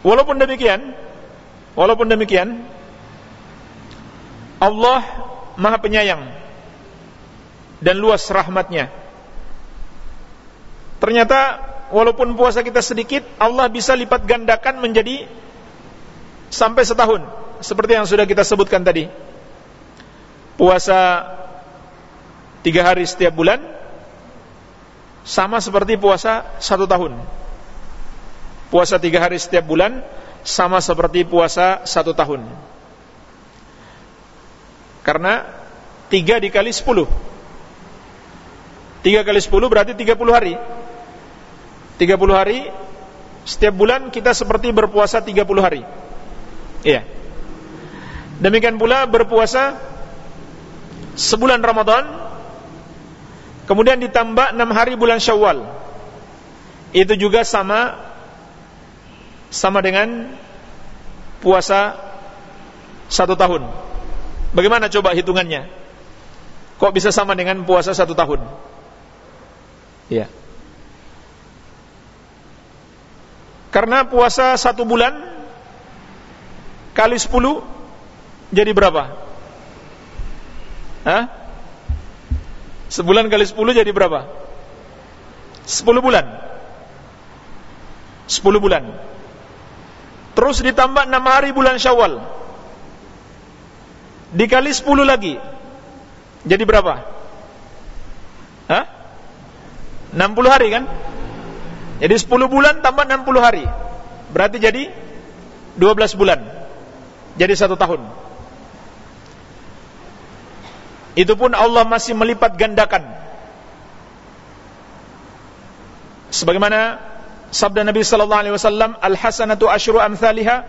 Walaupun demikian, walaupun demikian Allah Maha Penyayang dan luas rahmatnya. Ternyata walaupun puasa kita sedikit, Allah bisa lipat gandakan menjadi sampai setahun seperti yang sudah kita sebutkan tadi. Puasa tiga hari setiap bulan sama seperti puasa satu tahun. Puasa tiga hari setiap bulan sama seperti puasa satu tahun. Karena tiga dikali sepuluh. Tiga kali sepuluh berarti tiga puluh hari. Tiga puluh hari setiap bulan kita seperti berpuasa tiga puluh hari. Iya Demikian pula berpuasa sebulan Ramadan kemudian ditambah enam hari bulan Syawal. Itu juga sama sama dengan puasa satu tahun. Bagaimana coba hitungannya? Kok bisa sama dengan puasa satu tahun? Ya. Karena puasa satu bulan kali sepuluh jadi berapa? Hah? Sebulan kali sepuluh jadi berapa? Sepuluh bulan Sepuluh bulan Terus ditambah enam hari bulan syawal Dikali sepuluh lagi Jadi berapa? Hah? Enam puluh hari kan? Jadi sepuluh bulan tambah enam puluh hari Berarti jadi dua belas bulan Jadi satu tahun itu pun Allah masih melipat gandakan. Sebagaimana sabda Nabi sallallahu alaihi wasallam al hasanatu asyru amsalha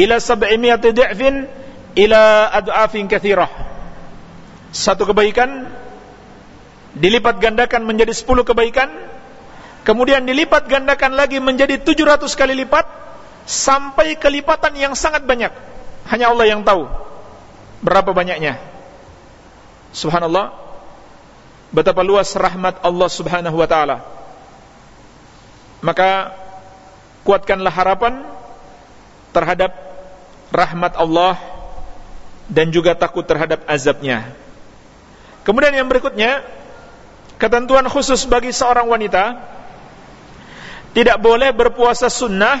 ila sab'imiati di'fin ila ad'afin katsirah satu kebaikan dilipat gandakan menjadi 10 kebaikan kemudian dilipat gandakan lagi menjadi 700 kali lipat sampai kelipatan yang sangat banyak. Hanya Allah yang tahu berapa banyaknya Subhanallah. Betapa luas rahmat Allah subhanahu wa ta'ala. Maka Kuatkanlah harapan Terhadap Rahmat Allah Dan juga takut terhadap azabnya. Kemudian yang berikutnya Ketentuan khusus bagi seorang wanita Tidak boleh berpuasa sunnah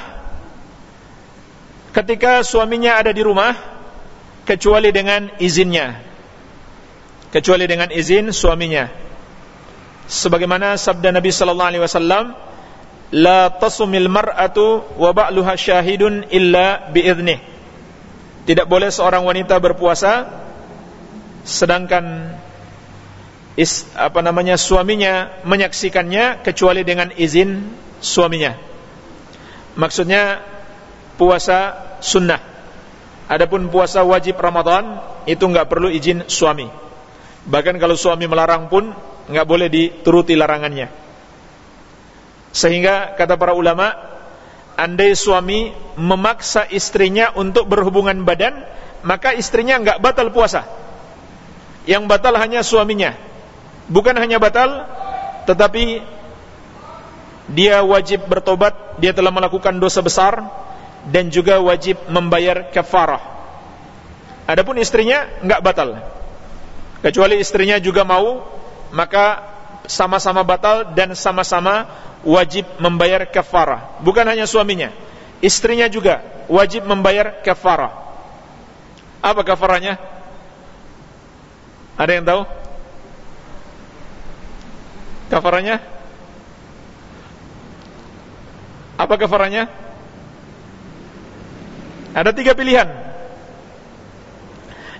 Ketika suaminya ada di rumah Kecuali dengan izinnya kecuali dengan izin suaminya. Sebagaimana sabda Nabi sallallahu alaihi wasallam, "La tasumil mar'atu wa ba'luha syahidun illa biiznih." Tidak boleh seorang wanita berpuasa sedangkan is, apa namanya suaminya menyaksikannya kecuali dengan izin suaminya. Maksudnya puasa sunnah. Adapun puasa wajib Ramadan itu enggak perlu izin suami. Bahkan kalau suami melarang pun nggak boleh dituruti larangannya. Sehingga kata para ulama, andai suami memaksa istrinya untuk berhubungan badan, maka istrinya nggak batal puasa. Yang batal hanya suaminya. Bukan hanya batal, tetapi dia wajib bertobat, dia telah melakukan dosa besar dan juga wajib membayar kafarah. Adapun istrinya nggak batal kecuali istrinya juga mau maka sama-sama batal dan sama-sama wajib membayar kafarah. Bukan hanya suaminya istrinya juga wajib membayar kafarah. Apa kafarahnya? Ada yang tahu? Kafarahnya? Apa kafarahnya? Ada tiga pilihan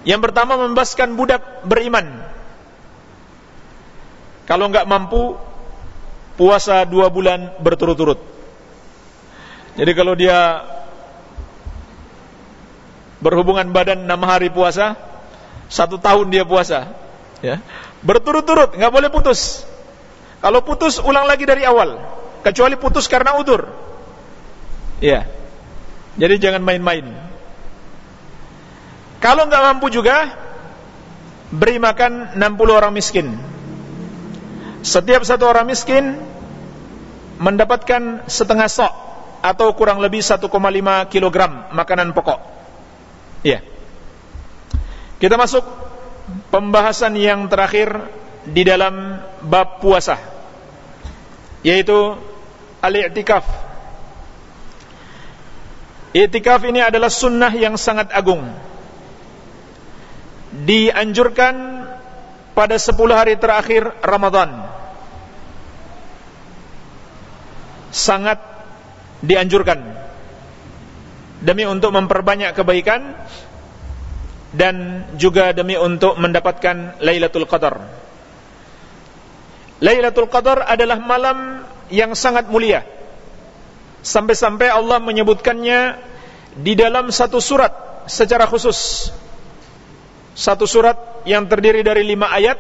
yang pertama membebaskan budak beriman. Kalau enggak mampu puasa dua bulan berturut-turut. Jadi kalau dia berhubungan badan enam hari puasa, satu tahun dia puasa, ya berturut-turut, nggak boleh putus. Kalau putus ulang lagi dari awal, kecuali putus karena udur. Ya, jadi jangan main-main. Kalau nggak mampu juga beri makan 60 orang miskin. Setiap satu orang miskin mendapatkan setengah sok atau kurang lebih 1,5 kg makanan pokok. Iya. Kita masuk pembahasan yang terakhir di dalam bab puasa yaitu al-i'tikaf. I'tikaf ini adalah sunnah yang sangat agung dianjurkan pada 10 hari terakhir Ramadan sangat dianjurkan demi untuk memperbanyak kebaikan dan juga demi untuk mendapatkan Lailatul Qadar. Lailatul Qadar adalah malam yang sangat mulia. Sampai-sampai Allah menyebutkannya di dalam satu surat secara khusus satu surat yang terdiri dari lima ayat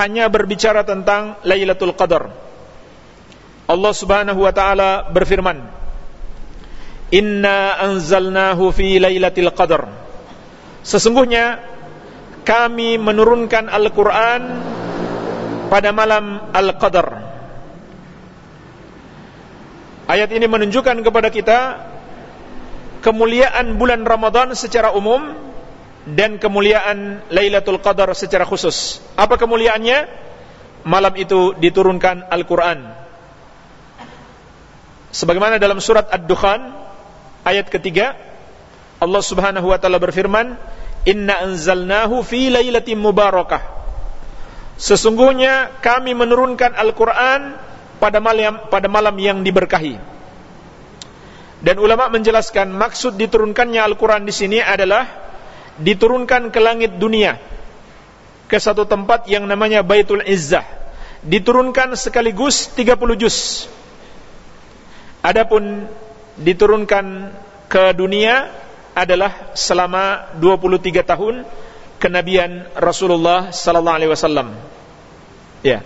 hanya berbicara tentang Lailatul Qadar. Allah Subhanahu wa taala berfirman, "Inna anzalnahu fi Lailatul Qadar." Sesungguhnya kami menurunkan Al-Quran pada malam Al-Qadar. Ayat ini menunjukkan kepada kita kemuliaan bulan Ramadan secara umum dan kemuliaan Lailatul Qadar secara khusus. Apa kemuliaannya? Malam itu diturunkan Al-Quran. Sebagaimana dalam surat Ad-Dukhan ayat ketiga, Allah Subhanahu wa taala berfirman, Inna anzalnahu fi lailatin mubarakah. Sesungguhnya kami menurunkan Al-Quran pada malam, pada malam yang diberkahi. Dan ulama menjelaskan maksud diturunkannya Al-Quran di sini adalah diturunkan ke langit dunia ke satu tempat yang namanya Baitul Izzah. Diturunkan sekaligus 30 juz. Adapun diturunkan ke dunia adalah selama 23 tahun kenabian Rasulullah sallallahu alaihi wasallam. Ya.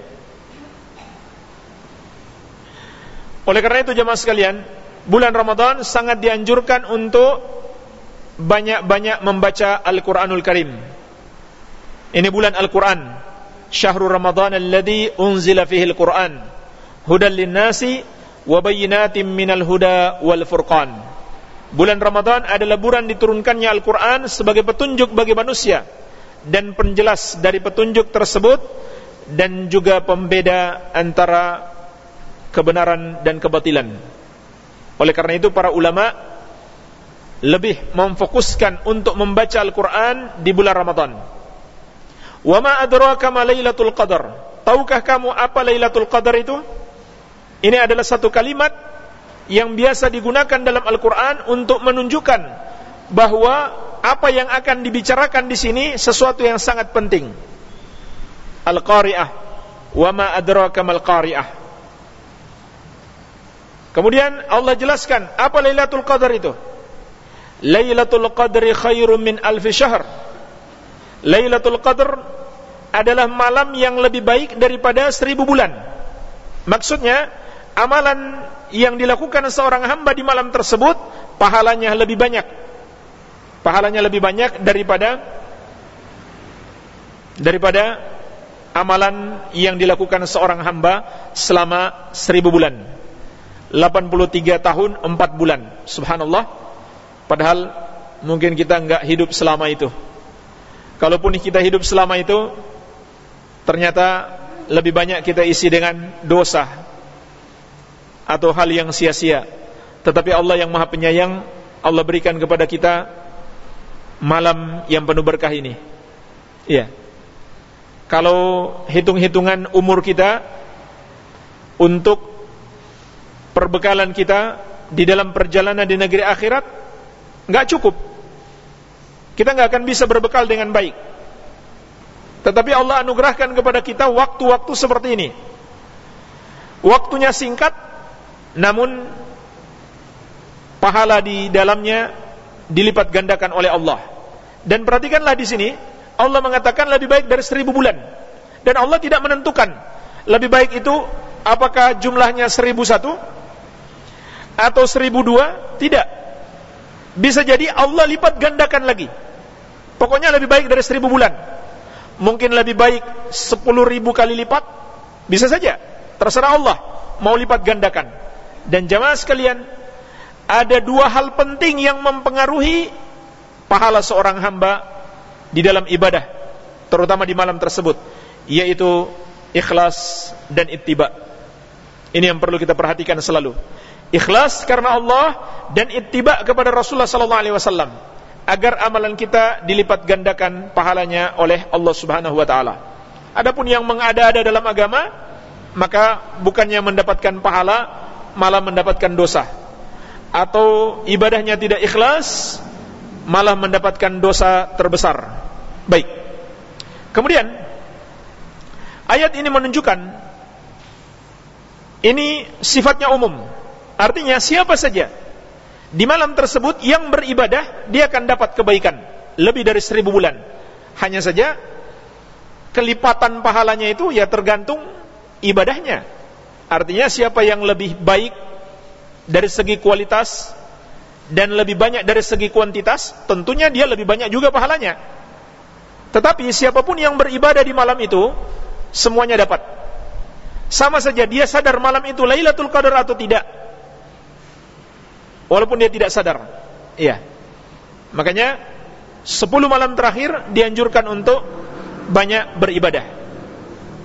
Oleh karena itu jemaah sekalian, bulan Ramadan sangat dianjurkan untuk banyak-banyak membaca Al-Qur'anul Karim. Ini bulan Al-Qur'an. Syahrul Ramadan alladhi unzila fihi Al-Qur'an. Hudan lin-nasi wa bayyinatin minal huda wal furqan. Bulan Ramadan adalah bulan diturunkannya Al-Quran sebagai petunjuk bagi manusia dan penjelas dari petunjuk tersebut dan juga pembeda antara kebenaran dan kebatilan. Oleh karena itu para ulama lebih memfokuskan untuk membaca Al-Quran di bulan Ramadan. Wa ma adraka ma Lailatul Qadar? Tahukah kamu apa Lailatul Qadar itu? Ini adalah satu kalimat yang biasa digunakan dalam Al-Quran untuk menunjukkan bahwa apa yang akan dibicarakan di sini sesuatu yang sangat penting. Al-Qari'ah wa ma adraka mal Qari'ah. Kemudian Allah jelaskan apa Lailatul Qadar itu? Lailatul Qadri khairum min alfi syahr. Lailatul Qadar adalah malam yang lebih baik daripada seribu bulan. Maksudnya, amalan yang dilakukan seorang hamba di malam tersebut pahalanya lebih banyak pahalanya lebih banyak daripada daripada amalan yang dilakukan seorang hamba selama seribu bulan 83 tahun 4 bulan subhanallah padahal mungkin kita enggak hidup selama itu kalaupun kita hidup selama itu ternyata lebih banyak kita isi dengan dosa atau hal yang sia-sia. Tetapi Allah yang Maha Penyayang, Allah berikan kepada kita malam yang penuh berkah ini. Iya. Kalau hitung-hitungan umur kita untuk perbekalan kita di dalam perjalanan di negeri akhirat nggak cukup. Kita nggak akan bisa berbekal dengan baik. Tetapi Allah anugerahkan kepada kita waktu-waktu seperti ini. Waktunya singkat, namun pahala di dalamnya dilipat gandakan oleh Allah. Dan perhatikanlah di sini, Allah mengatakan lebih baik dari seribu bulan. Dan Allah tidak menentukan lebih baik itu apakah jumlahnya seribu satu atau seribu dua, tidak. Bisa jadi Allah lipat gandakan lagi. Pokoknya lebih baik dari seribu bulan. Mungkin lebih baik sepuluh ribu kali lipat, bisa saja. Terserah Allah mau lipat gandakan. Dan jamaah sekalian, ada dua hal penting yang mempengaruhi pahala seorang hamba di dalam ibadah, terutama di malam tersebut, yaitu ikhlas dan ittiba. Ini yang perlu kita perhatikan selalu. Ikhlas karena Allah dan ittiba kepada Rasulullah sallallahu alaihi wasallam agar amalan kita dilipat gandakan pahalanya oleh Allah Subhanahu wa taala. Adapun yang mengada-ada dalam agama, maka bukannya mendapatkan pahala malah mendapatkan dosa atau ibadahnya tidak ikhlas malah mendapatkan dosa terbesar. Baik. Kemudian ayat ini menunjukkan ini sifatnya umum. Artinya siapa saja di malam tersebut yang beribadah dia akan dapat kebaikan lebih dari seribu bulan. Hanya saja kelipatan pahalanya itu ya tergantung ibadahnya Artinya siapa yang lebih baik dari segi kualitas dan lebih banyak dari segi kuantitas, tentunya dia lebih banyak juga pahalanya. Tetapi siapa pun yang beribadah di malam itu, semuanya dapat. Sama saja dia sadar malam itu Lailatul Qadar atau tidak. Walaupun dia tidak sadar. Iya. Makanya 10 malam terakhir dianjurkan untuk banyak beribadah.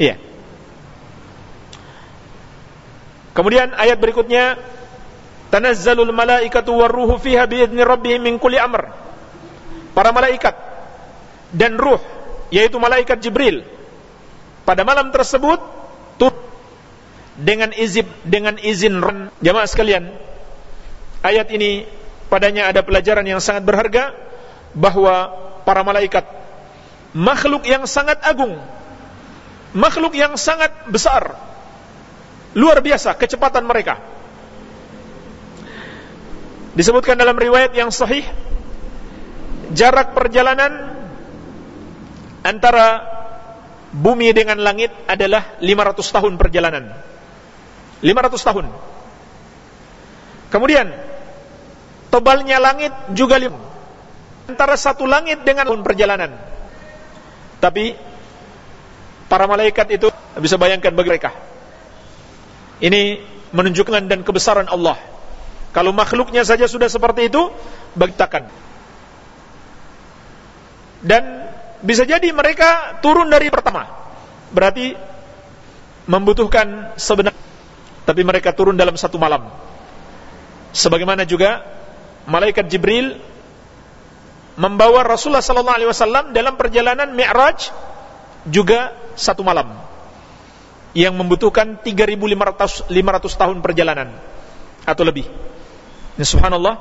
Iya. Kemudian ayat berikutnya tanazzalul malaikatu warruhu fiha biidzni rabbihim min kulli amr. Para malaikat dan ruh yaitu malaikat Jibril pada malam tersebut turun dengan izin dengan izin jamaah sekalian ayat ini padanya ada pelajaran yang sangat berharga bahwa para malaikat makhluk yang sangat agung makhluk yang sangat besar luar biasa kecepatan mereka Disebutkan dalam riwayat yang sahih jarak perjalanan antara bumi dengan langit adalah 500 tahun perjalanan. 500 tahun. Kemudian tebalnya langit juga lim antara satu langit dengan tahun perjalanan. Tapi para malaikat itu bisa bayangkan bagi mereka. Ini menunjukkan dan kebesaran Allah kalau makhluknya saja sudah seperti itu, bagtakan. Dan bisa jadi mereka turun dari pertama. Berarti membutuhkan sebenarnya tapi mereka turun dalam satu malam. Sebagaimana juga malaikat Jibril membawa Rasulullah sallallahu alaihi wasallam dalam perjalanan Mi'raj juga satu malam yang membutuhkan 3500 500 tahun perjalanan atau lebih. Ini subhanallah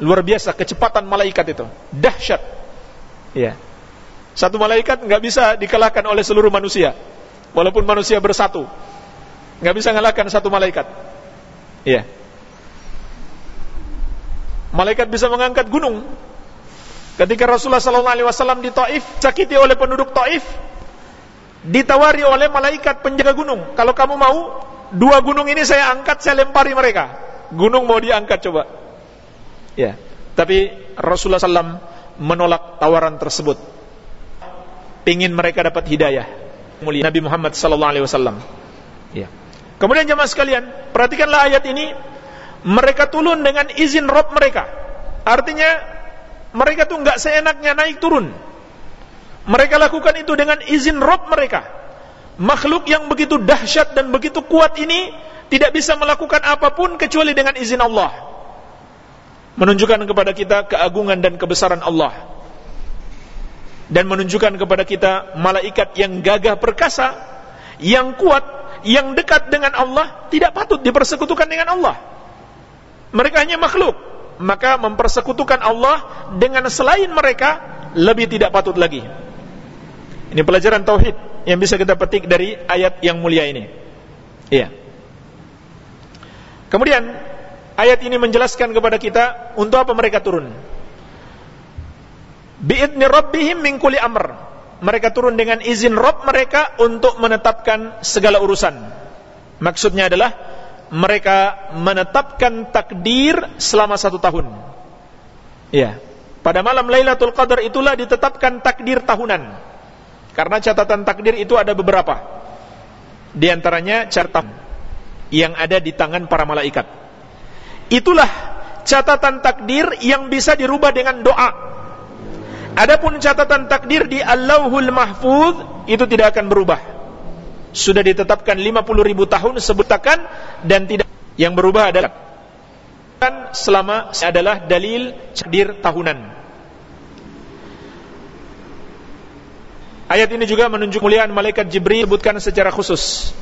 luar biasa kecepatan malaikat itu. Dahsyat. Ya. Satu malaikat nggak bisa dikalahkan oleh seluruh manusia. Walaupun manusia bersatu. nggak bisa mengalahkan satu malaikat. Ya. Malaikat bisa mengangkat gunung. Ketika Rasulullah sallallahu alaihi wasallam di Taif, sakiti oleh penduduk Taif, ditawari oleh malaikat penjaga gunung, kalau kamu mau, dua gunung ini saya angkat, saya lempari mereka gunung mau diangkat coba. Ya, tapi Rasulullah SAW menolak tawaran tersebut. Pingin mereka dapat hidayah. Mulia Nabi Muhammad sallallahu alaihi wasallam. Ya. Kemudian jemaah sekalian, perhatikanlah ayat ini. Mereka turun dengan izin Rob mereka. Artinya mereka tuh nggak seenaknya naik turun. Mereka lakukan itu dengan izin Rob mereka. Makhluk yang begitu dahsyat dan begitu kuat ini tidak bisa melakukan apa pun kecuali dengan izin Allah. Menunjukkan kepada kita keagungan dan kebesaran Allah. Dan menunjukkan kepada kita malaikat yang gagah perkasa, yang kuat, yang dekat dengan Allah, tidak patut dipersekutukan dengan Allah. Mereka hanya makhluk, maka mempersekutukan Allah dengan selain mereka lebih tidak patut lagi. Ini pelajaran tauhid yang bisa kita petik dari ayat yang mulia ini. Iya. Kemudian ayat ini menjelaskan kepada kita untuk apa mereka turun. Bi'idni rabbihim min amr. Mereka turun dengan izin Rabb mereka untuk menetapkan segala urusan. Maksudnya adalah mereka menetapkan takdir selama satu tahun. Ya. Pada malam Lailatul Qadar itulah ditetapkan takdir tahunan. Karena catatan takdir itu ada beberapa. Di antaranya catatan yang ada di tangan para malaikat. Itulah catatan takdir yang bisa dirubah dengan doa. Adapun catatan takdir di Allahul Mahfuz itu tidak akan berubah. Sudah ditetapkan 50 ribu tahun sebutakan dan tidak yang berubah adalah selama adalah dalil takdir tahunan. Ayat ini juga menunjuk muliaan malaikat Jibril sebutkan secara khusus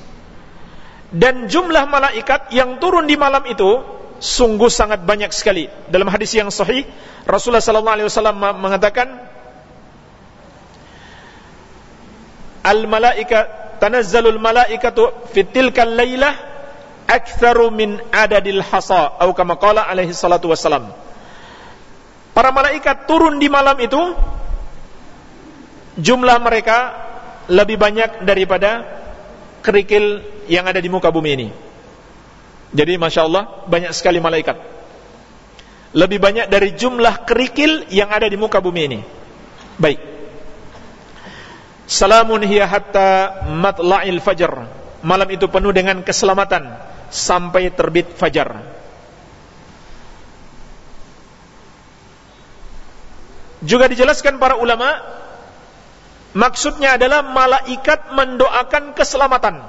dan jumlah malaikat yang turun di malam itu sungguh sangat banyak sekali. Dalam hadis yang sahih, Rasulullah wasallam mengatakan, "Al malaika tanazzalul malaikatu fi tilkal lailah aktsaru min adadil hasa," atau kama qala alaihi salatu wasallam. Para malaikat turun di malam itu jumlah mereka lebih banyak daripada kerikil yang ada di muka bumi ini. Jadi Masya Allah banyak sekali malaikat. Lebih banyak dari jumlah kerikil yang ada di muka bumi ini. Baik. Salamun hiya hatta matla'il fajar. Malam itu penuh dengan keselamatan sampai terbit fajar. Juga dijelaskan para ulama maksudnya adalah malaikat mendoakan keselamatan.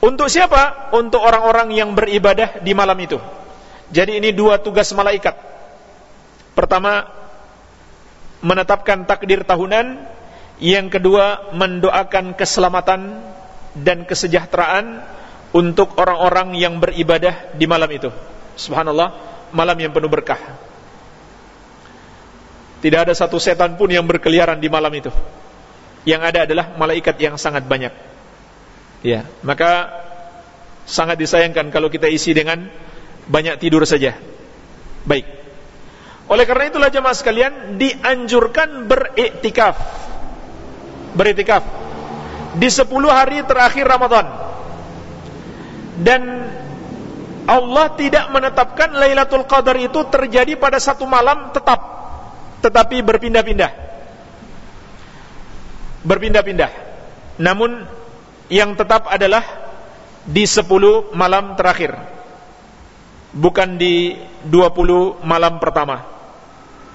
Untuk siapa? Untuk orang-orang yang beribadah di malam itu. Jadi ini dua tugas malaikat. Pertama, menetapkan takdir tahunan, yang kedua mendoakan keselamatan dan kesejahteraan untuk orang-orang yang beribadah di malam itu. Subhanallah, malam yang penuh berkah. Tidak ada satu setan pun yang berkeliaran di malam itu. Yang ada adalah malaikat yang sangat banyak. Ya, maka sangat disayangkan kalau kita isi dengan banyak tidur saja. Baik. Oleh karena itulah jemaah sekalian dianjurkan beriktikaf. Beriktikaf di 10 hari terakhir Ramadan. Dan Allah tidak menetapkan Lailatul Qadar itu terjadi pada satu malam tetap tetapi berpindah-pindah. Berpindah-pindah. Namun yang tetap adalah di 10 malam terakhir. Bukan di 20 malam pertama.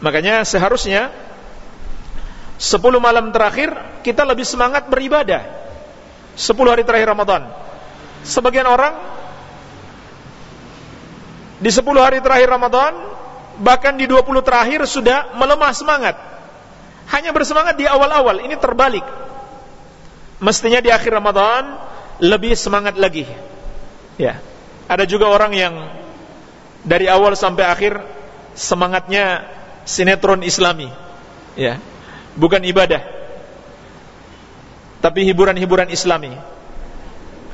Makanya seharusnya 10 malam terakhir kita lebih semangat beribadah. 10 hari terakhir Ramadan. Sebagian orang di 10 hari terakhir Ramadan bahkan di 20 terakhir sudah melemah semangat. Hanya bersemangat di awal-awal, ini terbalik. Mestinya di akhir Ramadan lebih semangat lagi. Ya. Ada juga orang yang dari awal sampai akhir semangatnya sinetron Islami. Ya. Bukan ibadah. Tapi hiburan-hiburan Islami.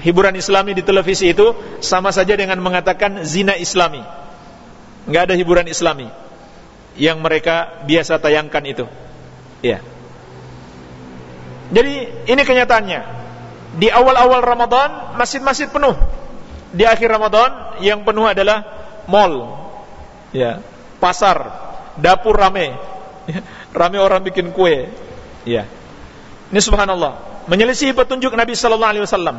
Hiburan Islami di televisi itu sama saja dengan mengatakan zina Islami nggak ada hiburan Islami yang mereka biasa tayangkan itu. Ya. Jadi ini kenyataannya. Di awal-awal Ramadan masjid-masjid penuh. Di akhir Ramadan yang penuh adalah mall, ya, pasar, dapur rame, rame orang bikin kue, ya. Ini subhanallah, menyelisih petunjuk Nabi Sallallahu Alaihi Wasallam.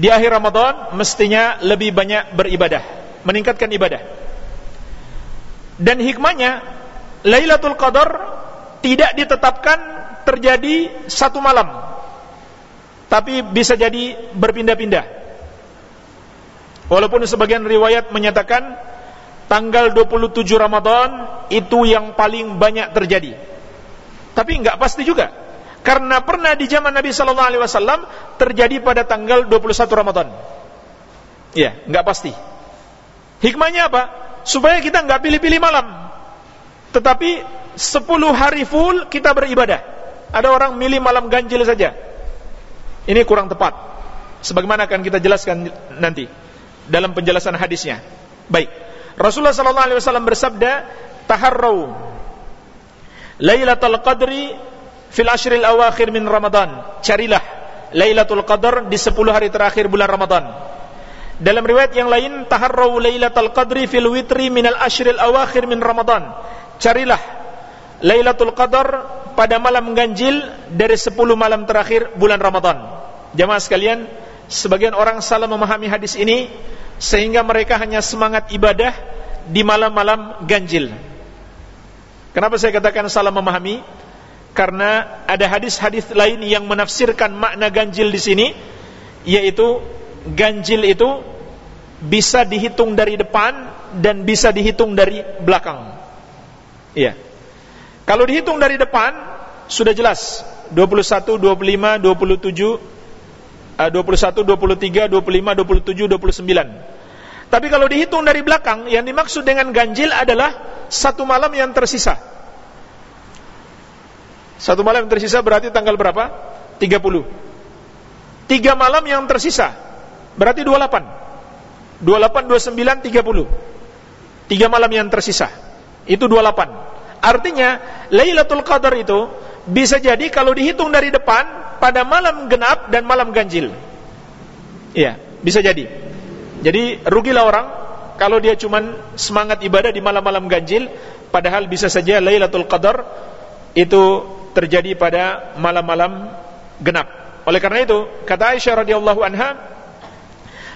Di akhir Ramadan mestinya lebih banyak beribadah meningkatkan ibadah. Dan hikmahnya Lailatul Qadar tidak ditetapkan terjadi satu malam. Tapi bisa jadi berpindah-pindah. Walaupun sebagian riwayat menyatakan tanggal 27 Ramadan itu yang paling banyak terjadi. Tapi enggak pasti juga. Karena pernah di zaman Nabi sallallahu alaihi wasallam terjadi pada tanggal 21 Ramadan. Iya, enggak pasti. Hikmahnya apa? Supaya kita nggak pilih-pilih malam. Tetapi 10 hari full kita beribadah. Ada orang milih malam ganjil saja. Ini kurang tepat. Sebagaimana akan kita jelaskan nanti dalam penjelasan hadisnya. Baik. Rasulullah sallallahu alaihi wasallam bersabda, "Taharrau Lailatul Qadri fil ashril awakhir min Ramadan." Carilah Lailatul Qadar di 10 hari terakhir bulan Ramadan. Dalam riwayat yang lain, taharrau lailatul qadri fil witri minal ashril awakhir min Ramadan. Carilah Lailatul Qadar pada malam ganjil dari 10 malam terakhir bulan Ramadan. Jamaah sekalian, sebagian orang salah memahami hadis ini sehingga mereka hanya semangat ibadah di malam-malam ganjil. Kenapa saya katakan salah memahami? Karena ada hadis-hadis lain yang menafsirkan makna ganjil di sini yaitu ganjil itu bisa dihitung dari depan dan bisa dihitung dari belakang. Iya. Kalau dihitung dari depan sudah jelas 21, 25, 27 uh, 21, 23, 25, 27, 29. Tapi kalau dihitung dari belakang yang dimaksud dengan ganjil adalah satu malam yang tersisa. Satu malam yang tersisa berarti tanggal berapa? 30. Tiga malam yang tersisa Berarti 28 28, 29, 30 Tiga malam yang tersisa Itu 28 Artinya Lailatul Qadar itu Bisa jadi kalau dihitung dari depan Pada malam genap dan malam ganjil. Iya, bisa jadi. Jadi rugilah orang kalau dia cuma semangat ibadah di malam-malam ganjil padahal bisa saja Lailatul Qadar itu terjadi pada malam-malam genap. Oleh karena itu kata Aisyah radhiyallahu anha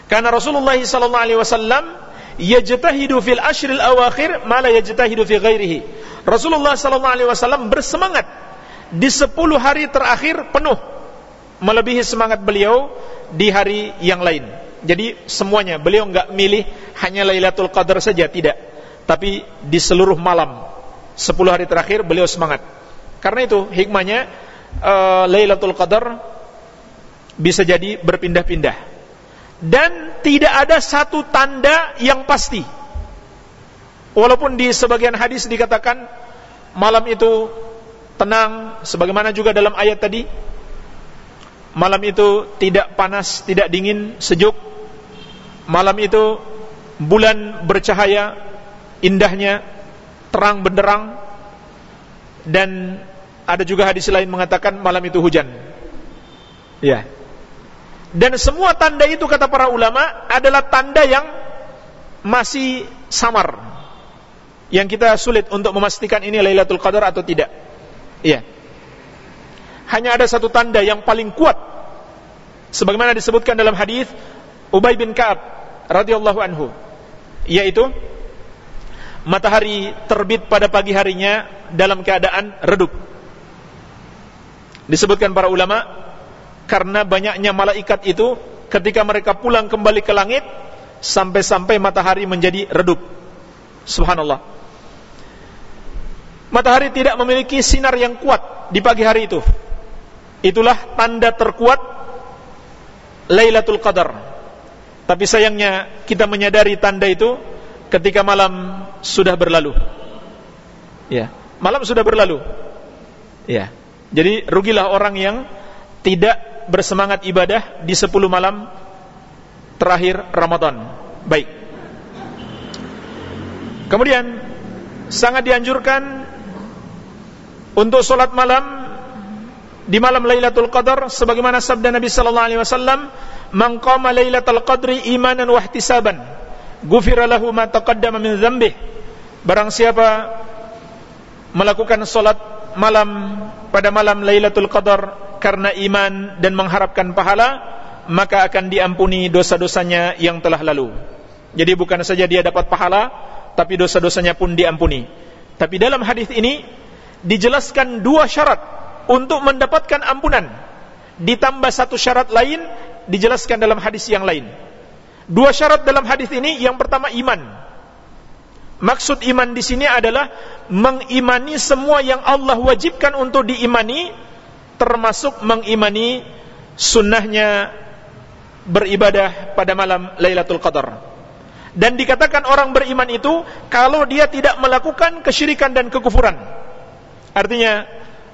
karena Rasulullah sallallahu alaihi wasallam yajtahidu fil ashril awakhir ma la yajtahidu fi ghairihi. Rasulullah sallallahu alaihi wasallam bersemangat di 10 hari terakhir penuh melebihi semangat beliau di hari yang lain. Jadi semuanya beliau enggak milih hanya Lailatul Qadar saja tidak, tapi di seluruh malam 10 hari terakhir beliau semangat. Karena itu hikmahnya uh, Lailatul Qadar bisa jadi berpindah-pindah dan tidak ada satu tanda yang pasti. Walaupun di sebagian hadis dikatakan malam itu tenang, sebagaimana juga dalam ayat tadi, malam itu tidak panas, tidak dingin, sejuk. Malam itu bulan bercahaya, indahnya, terang benderang, dan ada juga hadis lain mengatakan malam itu hujan. Ya. Dan semua tanda itu kata para ulama adalah tanda yang masih samar. Yang kita sulit untuk memastikan ini Lailatul Qadar atau tidak. Iya. Hanya ada satu tanda yang paling kuat. Sebagaimana disebutkan dalam hadis Ubay bin Ka'ab radhiyallahu anhu, yaitu matahari terbit pada pagi harinya dalam keadaan redup. Disebutkan para ulama karena banyaknya malaikat itu ketika mereka pulang kembali ke langit sampai-sampai matahari menjadi redup. Subhanallah. Matahari tidak memiliki sinar yang kuat di pagi hari itu. Itulah tanda terkuat Lailatul Qadar. Tapi sayangnya kita menyadari tanda itu ketika malam sudah berlalu. Ya, malam sudah berlalu. Ya. Jadi rugilah orang yang tidak bersemangat ibadah di 10 malam terakhir Ramadan. Baik. Kemudian sangat dianjurkan untuk solat malam di malam Lailatul Qadar sebagaimana sabda Nabi sallallahu alaihi wasallam, "Man qama Lailatul Qadri imanan wa ihtisaban, ghufira lahu ma taqaddama min dzambihi." Barang siapa melakukan solat malam pada malam Lailatul Qadar karena iman dan mengharapkan pahala maka akan diampuni dosa-dosanya yang telah lalu. Jadi bukan saja dia dapat pahala tapi dosa-dosanya pun diampuni. Tapi dalam hadis ini dijelaskan dua syarat untuk mendapatkan ampunan. Ditambah satu syarat lain dijelaskan dalam hadis yang lain. Dua syarat dalam hadis ini yang pertama iman Maksud iman di sini adalah mengimani semua yang Allah wajibkan untuk diimani termasuk mengimani sunnahnya beribadah pada malam Lailatul Qadar. Dan dikatakan orang beriman itu kalau dia tidak melakukan kesyirikan dan kekufuran. Artinya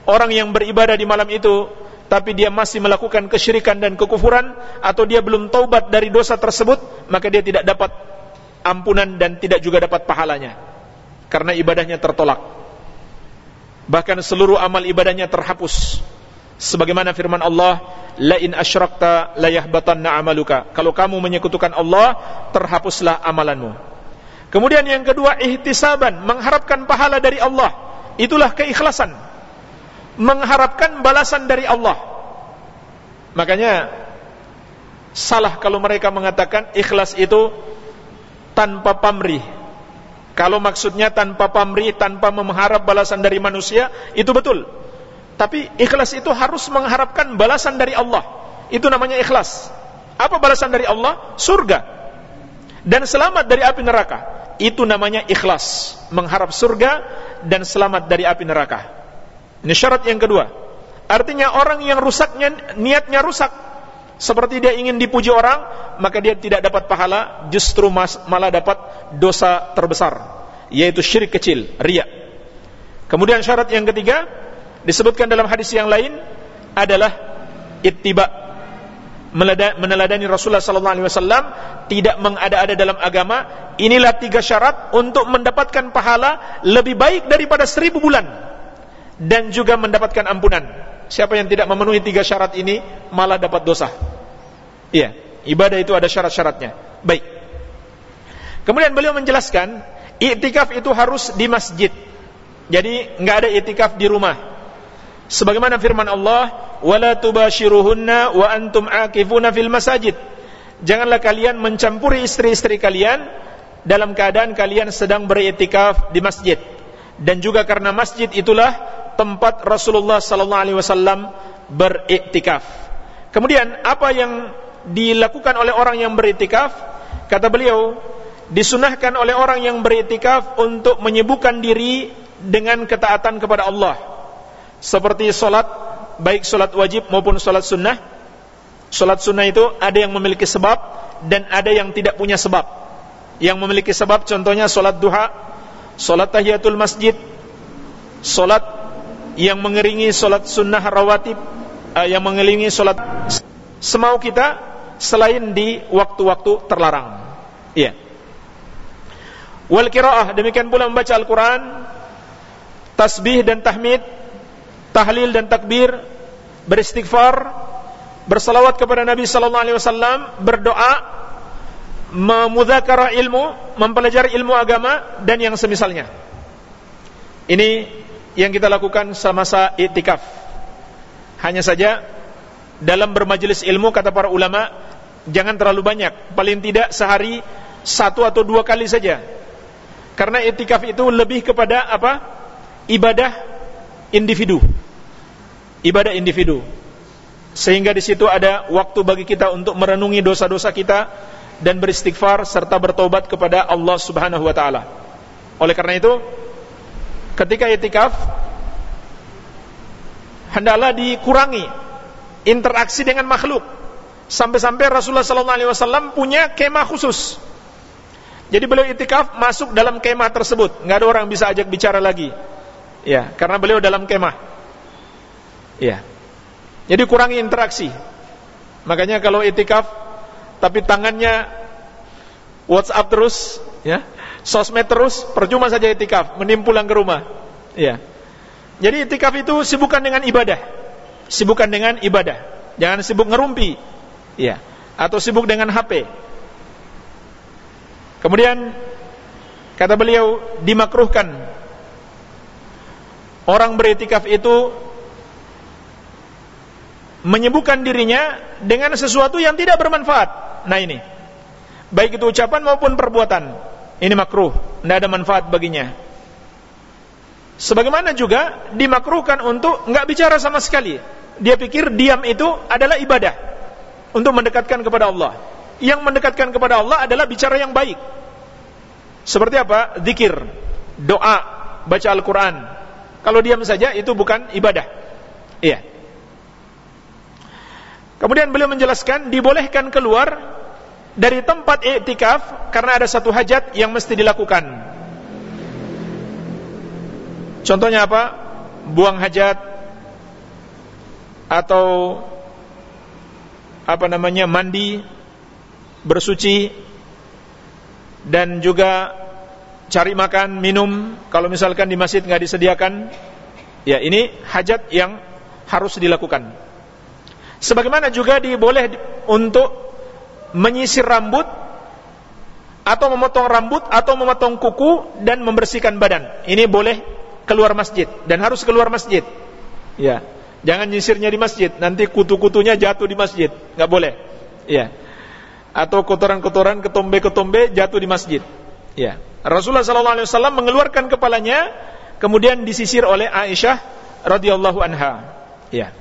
orang yang beribadah di malam itu tapi dia masih melakukan kesyirikan dan kekufuran atau dia belum taubat dari dosa tersebut, maka dia tidak dapat ampunan dan tidak juga dapat pahalanya. Karena ibadahnya tertolak. Bahkan seluruh amal ibadahnya terhapus. Sebagaimana firman Allah la in asyrakta la yahbatanna amaluka. Kalau kamu menyekutukan Allah terhapuslah amalanmu. Kemudian yang kedua ihtisaban mengharapkan pahala dari Allah. Itulah keikhlasan. Mengharapkan balasan dari Allah. Makanya salah kalau mereka mengatakan ikhlas itu tanpa pamrih kalau maksudnya tanpa pamrih tanpa mengharap balasan dari manusia itu betul tapi ikhlas itu harus mengharapkan balasan dari Allah. Itu namanya ikhlas. Apa balasan dari Allah? Surga. Dan selamat dari api neraka. Itu namanya ikhlas. Mengharap surga dan selamat dari api neraka. Ini syarat yang kedua. Artinya orang yang rusaknya, niatnya rusak. Seperti dia ingin dipuji orang, maka dia tidak dapat pahala, justru malah dapat dosa terbesar. Yaitu syirik kecil, riak. Kemudian syarat yang ketiga, disebutkan dalam hadis yang lain adalah ittiba meneladani Rasulullah wasallam tidak mengada-ada dalam agama inilah tiga syarat untuk mendapatkan pahala lebih baik daripada seribu bulan dan juga mendapatkan ampunan siapa yang tidak memenuhi tiga syarat ini malah dapat dosa iya ibadah itu ada syarat-syaratnya baik Kemudian beliau menjelaskan, i'tikaf itu harus di masjid. Jadi nggak ada i'tikaf di rumah. Sebagaimana firman Allah, "Wala tubashiruhunna wa antum akifuna fil masajid." Janganlah kalian mencampuri istri-istri kalian dalam keadaan kalian sedang beriktikaf di masjid. Dan juga karena masjid itulah tempat Rasulullah sallallahu alaihi wasallam beriktikaf. Kemudian apa yang dilakukan oleh orang yang beriktikaf? Kata beliau, disunahkan oleh orang yang beriktikaf untuk menyibukkan diri dengan ketaatan kepada Allah. Seperti solat, baik solat wajib maupun solat sunnah Salat sunnah itu ada yang memiliki sebab dan ada yang tidak punya sebab. Yang memiliki sebab contohnya salat duha, salat tahiyatul masjid, salat yang mengeringi salat sunnah rawatib, uh, yang mengelilingi salat semau kita selain di waktu-waktu terlarang. Iya. Wal qiraah demikian pula membaca Al-Qur'an, tasbih dan tahmid, tahlil dan takbir, beristighfar, bersalawat kepada Nabi sallallahu alaihi wasallam, berdoa, memudzakarah ilmu, mempelajari ilmu agama dan yang semisalnya. Ini yang kita lakukan semasa i'tikaf. Hanya saja dalam bermajelis ilmu kata para ulama jangan terlalu banyak, paling tidak sehari satu atau dua kali saja. Karena i'tikaf itu lebih kepada apa? Ibadah individu. Ibadah individu sehingga di situ ada waktu bagi kita untuk merenungi dosa-dosa kita dan beristighfar serta bertobat kepada Allah Subhanahu wa taala. Oleh karena itu, ketika itikaf hendaklah dikurangi interaksi dengan makhluk. Sampai-sampai Rasulullah sallallahu alaihi wasallam punya kemah khusus. Jadi beliau itikaf masuk dalam kemah tersebut, nggak ada orang bisa ajak bicara lagi. Ya, karena beliau dalam kemah. Ya. Jadi kurangi interaksi. Makanya kalau itikaf tapi tangannya WhatsApp terus, ya, sosmed terus, percuma saja itikaf, mending pulang ke rumah. Ya. Jadi itikaf itu sibukan dengan ibadah. Sibukan dengan ibadah. Jangan sibuk ngerumpi. Ya. Atau sibuk dengan HP. Kemudian kata beliau dimakruhkan orang beritikaf itu menyebutkan dirinya dengan sesuatu yang tidak bermanfaat. Nah ini, baik itu ucapan maupun perbuatan, ini makruh, tidak ada manfaat baginya. Sebagaimana juga dimakruhkan untuk nggak bicara sama sekali. Dia pikir diam itu adalah ibadah untuk mendekatkan kepada Allah. Yang mendekatkan kepada Allah adalah bicara yang baik. Seperti apa? Zikir, doa, baca Al-Quran. Kalau diam saja itu bukan ibadah. Iya. Kemudian beliau menjelaskan dibolehkan keluar dari tempat i'tikaf karena ada satu hajat yang mesti dilakukan. Contohnya apa? Buang hajat atau apa namanya mandi, bersuci dan juga cari makan, minum. Kalau misalkan di masjid nggak disediakan, ya ini hajat yang harus dilakukan. Sebagaimana juga diboleh untuk menyisir rambut atau memotong rambut atau memotong kuku dan membersihkan badan. Ini boleh keluar masjid dan harus keluar masjid. Ya. Jangan nyisirnya di masjid, nanti kutu-kutunya jatuh di masjid. nggak boleh. Ya. Atau kotoran-kotoran ketombe-ketombe jatuh di masjid. Ya. Rasulullah sallallahu alaihi wasallam mengeluarkan kepalanya kemudian disisir oleh Aisyah radhiyallahu anha. Ya.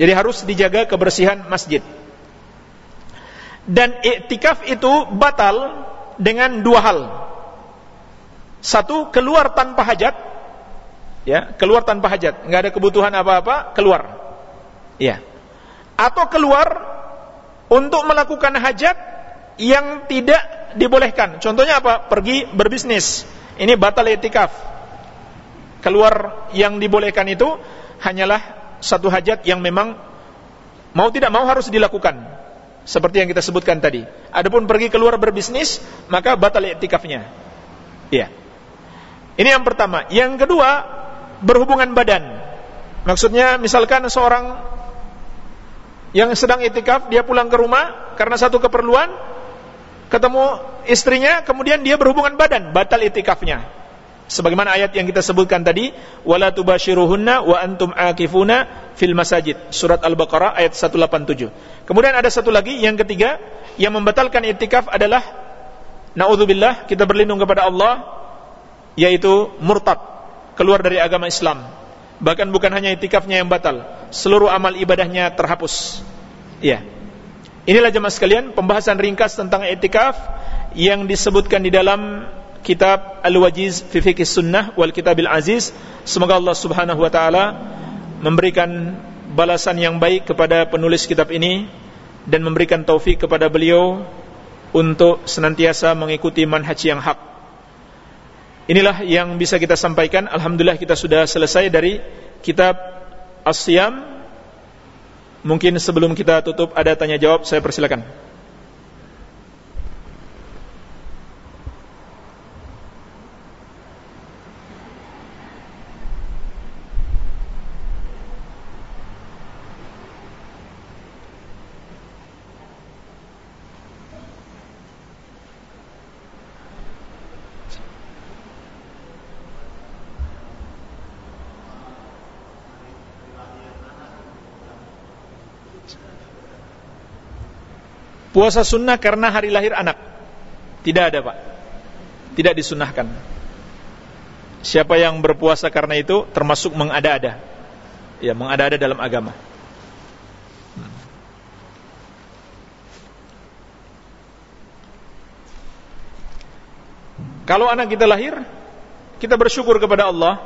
Jadi harus dijaga kebersihan masjid. Dan iktikaf itu batal dengan dua hal. Satu, keluar tanpa hajat. Ya, keluar tanpa hajat, nggak ada kebutuhan apa-apa, keluar. Ya. Atau keluar untuk melakukan hajat yang tidak dibolehkan. Contohnya apa? Pergi berbisnis. Ini batal iktikaf. Keluar yang dibolehkan itu hanyalah satu hajat yang memang mau tidak mau harus dilakukan seperti yang kita sebutkan tadi. Adapun pergi keluar berbisnis, maka batal iktikafnya. Iya. Ini yang pertama. Yang kedua, berhubungan badan. Maksudnya misalkan seorang yang sedang iktikaf dia pulang ke rumah karena satu keperluan ketemu istrinya kemudian dia berhubungan badan, batal itikafnya. Sebagaimana ayat yang kita sebutkan tadi, wala tubashiruhunna wa antum akifuna fil masajid. Surat Al-Baqarah ayat 187. Kemudian ada satu lagi yang ketiga yang membatalkan itikaf adalah naudzubillah kita berlindung kepada Allah yaitu murtad, keluar dari agama Islam. Bahkan bukan hanya itikafnya yang batal, seluruh amal ibadahnya terhapus. Iya. Inilah jemaah sekalian pembahasan ringkas tentang itikaf yang disebutkan di dalam kitab Al-Wajiz fi Fiqh Sunnah wal Kitabil Aziz. Semoga Allah Subhanahu wa taala memberikan balasan yang baik kepada penulis kitab ini dan memberikan taufik kepada beliau untuk senantiasa mengikuti manhaj yang hak. Inilah yang bisa kita sampaikan. Alhamdulillah kita sudah selesai dari kitab As-Siyam. Mungkin sebelum kita tutup ada tanya jawab, saya persilakan. Puasa sunnah karena hari lahir anak. Tidak ada pak. Tidak disunahkan Siapa yang berpuasa karena itu Termasuk mengada-ada. Ya mengada-ada dalam agama. Kalau anak kita lahir Kita bersyukur kepada Allah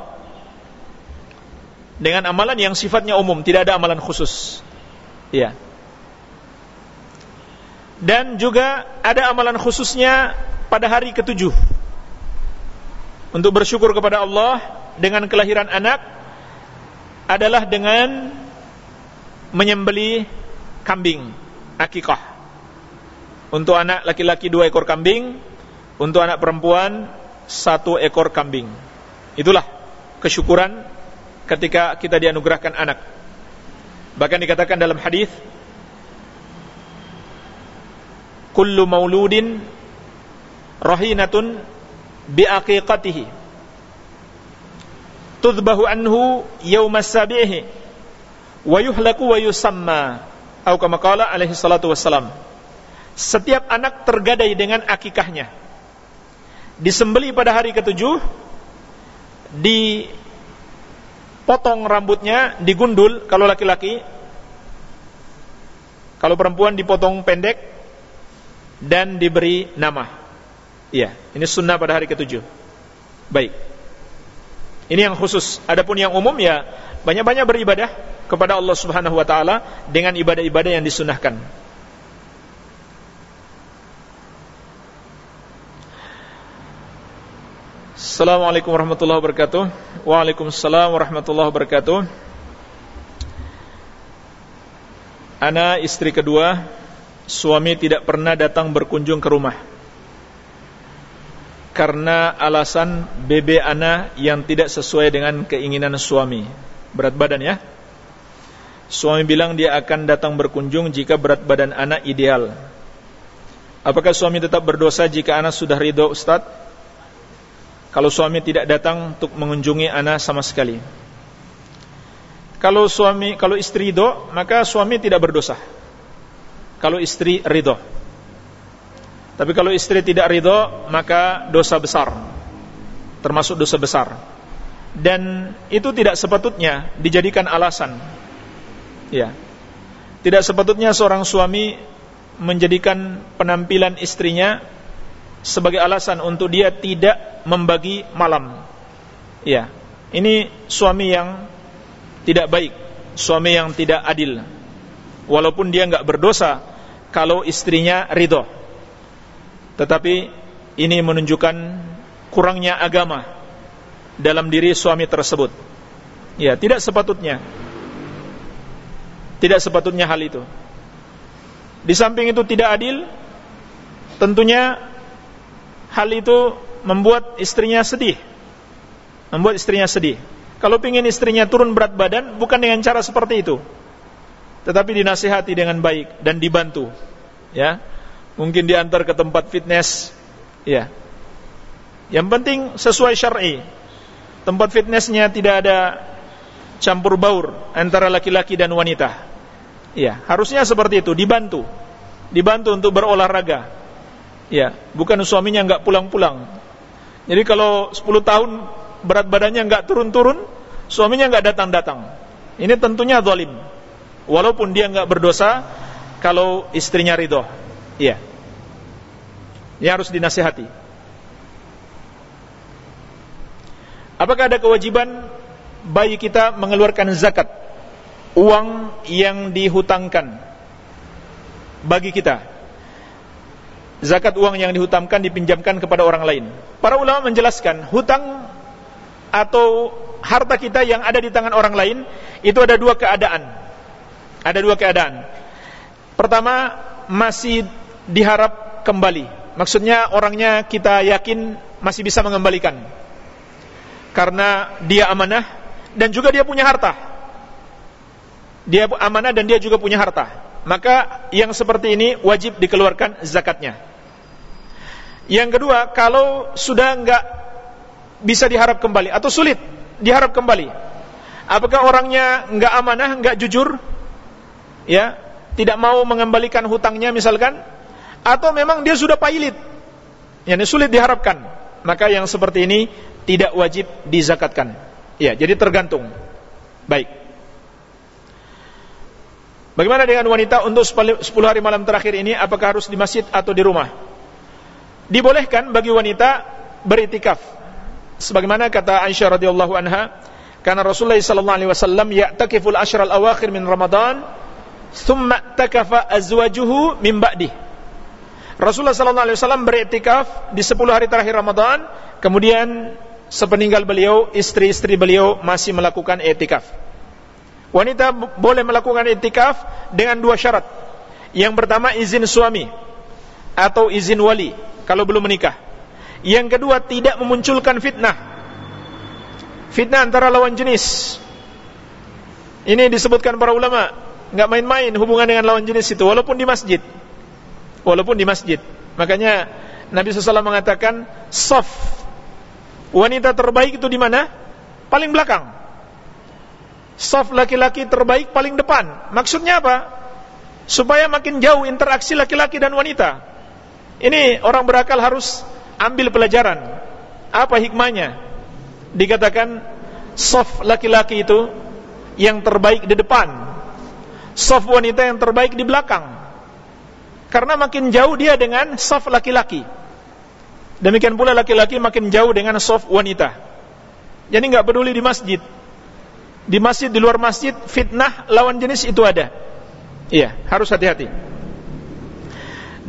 Dengan amalan yang sifatnya umum. Tidak ada amalan khusus. Ya dan juga ada amalan khususnya pada hari ketujuh. Untuk bersyukur kepada Allah dengan kelahiran anak adalah dengan menyembeli kambing akikah. Untuk anak laki-laki dua ekor kambing untuk anak perempuan satu ekor kambing. Itulah kesyukuran ketika kita dianugerahkan anak. Bahkan dikatakan dalam hadis kullu mauludin rahinatun biaqiqatihi. Tudbahu anhu yawma sabihi wa yuhlaku wa yusamma. Atau kama qala alaihi salatu wassalam. Setiap anak tergadai dengan akikahnya. Disembeli pada hari ketujuh. Dipotong rambutnya digundul. Kalau laki-laki kalau perempuan dipotong pendek dan diberi nama. Iya, ini sunnah pada hari ketujuh. Baik. Ini yang khusus. Adapun yang umum ya banyak-banyak beribadah kepada Allah Subhanahu wa taala dengan ibadah-ibadah yang disunahkan. Assalamualaikum warahmatullahi wabarakatuh. Waalaikumsalam warahmatullahi wabarakatuh. Ana istri kedua suami tidak pernah datang berkunjung ke rumah karena alasan bebe ana yang tidak sesuai dengan keinginan suami. Berat badan ya. Suami bilang dia akan datang berkunjung jika berat badan anak ideal. Apakah suami tetap berdosa jika anak sudah ridho Ustaz? Kalau suami tidak datang untuk mengunjungi anak sama sekali. Kalau suami, kalau istri ridho, maka suami tidak berdosa kalau istri ridho. Tapi kalau istri tidak ridho, maka dosa besar. Termasuk dosa besar. Dan itu tidak sepatutnya dijadikan alasan. Ya. Tidak sepatutnya seorang suami menjadikan penampilan istrinya sebagai alasan untuk dia tidak membagi malam. Ya. Ini suami yang tidak baik, suami yang tidak adil. Walaupun dia enggak berdosa, kalau istrinya ridho. Tetapi ini menunjukkan kurangnya agama dalam diri suami tersebut. Ya, tidak sepatutnya. Tidak sepatutnya hal itu. Di samping itu tidak adil, tentunya hal itu membuat istrinya sedih. Membuat istrinya sedih. Kalau ingin istrinya turun berat badan, bukan dengan cara seperti itu tetapi dinasihati dengan baik dan dibantu ya mungkin diantar ke tempat fitness Ya. Yang penting sesuai syar'i. Tempat fitnessnya tidak ada campur baur antara laki-laki dan wanita. Ya, harusnya seperti itu, dibantu. Dibantu untuk berolahraga. Ya, bukan suaminya enggak pulang-pulang. Jadi kalau 10 tahun berat badannya enggak turun-turun, suaminya enggak datang-datang. Ini tentunya zalim. Walaupun dia enggak berdosa kalau istrinya ridho. Iya. Ini harus dinasihati. Apakah ada kewajiban bayi kita mengeluarkan zakat uang yang dihutangkan bagi kita? Zakat uang yang dihutangkan dipinjamkan kepada orang lain. Para ulama menjelaskan hutang atau harta kita yang ada di tangan orang lain itu ada dua keadaan. Ada dua keadaan. Pertama, masih diharap kembali. Maksudnya orangnya kita yakin masih bisa mengembalikan. Karena dia amanah dan juga dia punya harta. Dia amanah dan dia juga punya harta. Maka yang seperti ini wajib dikeluarkan zakatnya. Yang kedua, kalau sudah enggak bisa diharap kembali atau sulit diharap kembali. Apakah orangnya enggak amanah, enggak jujur? Ya, tidak mau mengembalikan hutangnya misalkan atau memang dia sudah pailit. Yang sulit diharapkan. Maka yang seperti ini tidak wajib dizakatkan. Ya jadi tergantung. Baik. Bagaimana dengan wanita untuk 10 hari malam terakhir ini? Apakah harus di masjid atau di rumah? Dibolehkan bagi wanita beritikaf. Sebagaimana kata Aisyah radhiyallahu anha karena Rasulullah sallallahu alaihi wasallam ya'takiful ashral awakhir min Ramadan thumma takafa azwajuhu min ba'di. Rasulullah sallallahu alaihi wasallam beriktikaf di 10 hari terakhir Ramadan, kemudian sepeninggal beliau, istri-istri beliau masih melakukan iktikaf. Wanita boleh melakukan iktikaf dengan dua syarat. Yang pertama izin suami atau izin wali kalau belum menikah. Yang kedua tidak memunculkan fitnah. Fitnah antara lawan jenis. Ini disebutkan para ulama nggak main-main hubungan dengan lawan jenis itu walaupun di masjid. Walaupun di masjid. Makanya Nabi SAW mengatakan soft wanita terbaik itu di mana? Paling belakang. Soft laki-laki terbaik paling depan. Maksudnya apa? Supaya makin jauh interaksi laki-laki dan wanita. Ini orang berakal harus ambil pelajaran. Apa hikmahnya? Dikatakan soft laki-laki itu yang terbaik di depan soft wanita yang terbaik di belakang. Karena makin jauh dia dengan soft laki-laki. Demikian pula laki-laki makin jauh dengan soft wanita. Jadi nggak peduli di masjid. Di masjid, di luar masjid, fitnah lawan jenis itu ada. Iya, harus hati-hati.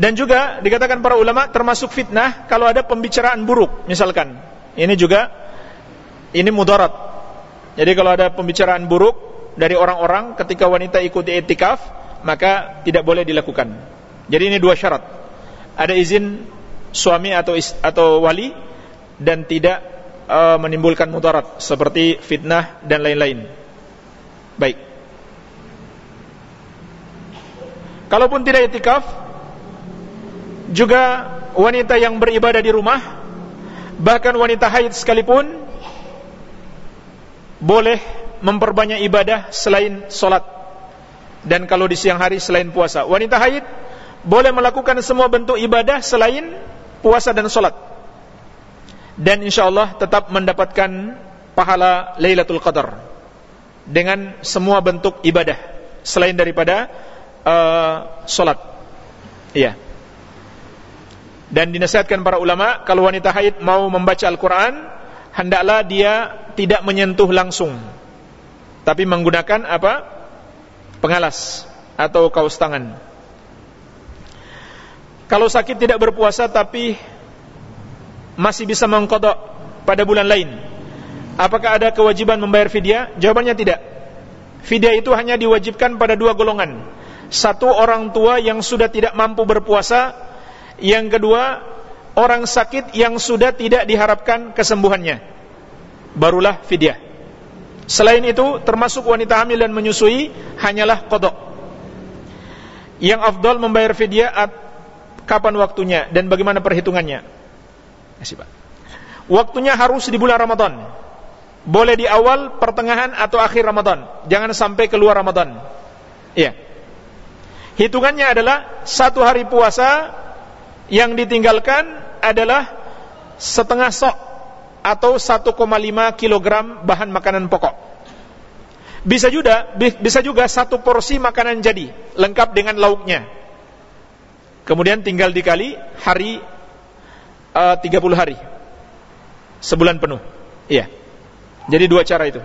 Dan juga dikatakan para ulama termasuk fitnah kalau ada pembicaraan buruk, misalkan. Ini juga ini mudarat. Jadi kalau ada pembicaraan buruk dari orang-orang ketika wanita ikuti etikaf maka tidak boleh dilakukan. Jadi ini dua syarat. Ada izin suami atau atau wali dan tidak uh, menimbulkan mudarat seperti fitnah dan lain-lain. Baik. Kalaupun tidak etikaf juga wanita yang beribadah di rumah bahkan wanita haid sekalipun boleh memperbanyak ibadah selain solat dan kalau di siang hari selain puasa. Wanita haid boleh melakukan semua bentuk ibadah selain puasa dan solat dan insya Allah tetap mendapatkan pahala Lailatul Qadar dengan semua bentuk ibadah selain daripada uh, solat. Iya. Dan dinasihatkan para ulama kalau wanita haid mau membaca Al-Quran hendaklah dia tidak menyentuh langsung tapi menggunakan apa? Pengalas atau kaos tangan. Kalau sakit tidak berpuasa tapi masih bisa mengkodok pada bulan lain, apakah ada kewajiban membayar fidyah? Jawabannya tidak. Fidyah itu hanya diwajibkan pada dua golongan. Satu orang tua yang sudah tidak mampu berpuasa, yang kedua orang sakit yang sudah tidak diharapkan kesembuhannya. Barulah fidyah. Selain itu, termasuk wanita hamil dan menyusui hanyalah kodok. Yang afdal membayar fidyah kapan waktunya dan bagaimana perhitungannya. Kasih Pak. Waktunya harus di bulan Ramadan. Boleh di awal, pertengahan atau akhir Ramadan. Jangan sampai keluar Ramadan. Iya. Hitungannya adalah satu hari puasa yang ditinggalkan adalah setengah sok atau 1,5 kg bahan makanan pokok. Bisa juga bisa juga satu porsi makanan jadi lengkap dengan lauknya. Kemudian tinggal dikali hari uh, 30 hari. Sebulan penuh. Iya. Jadi dua cara itu.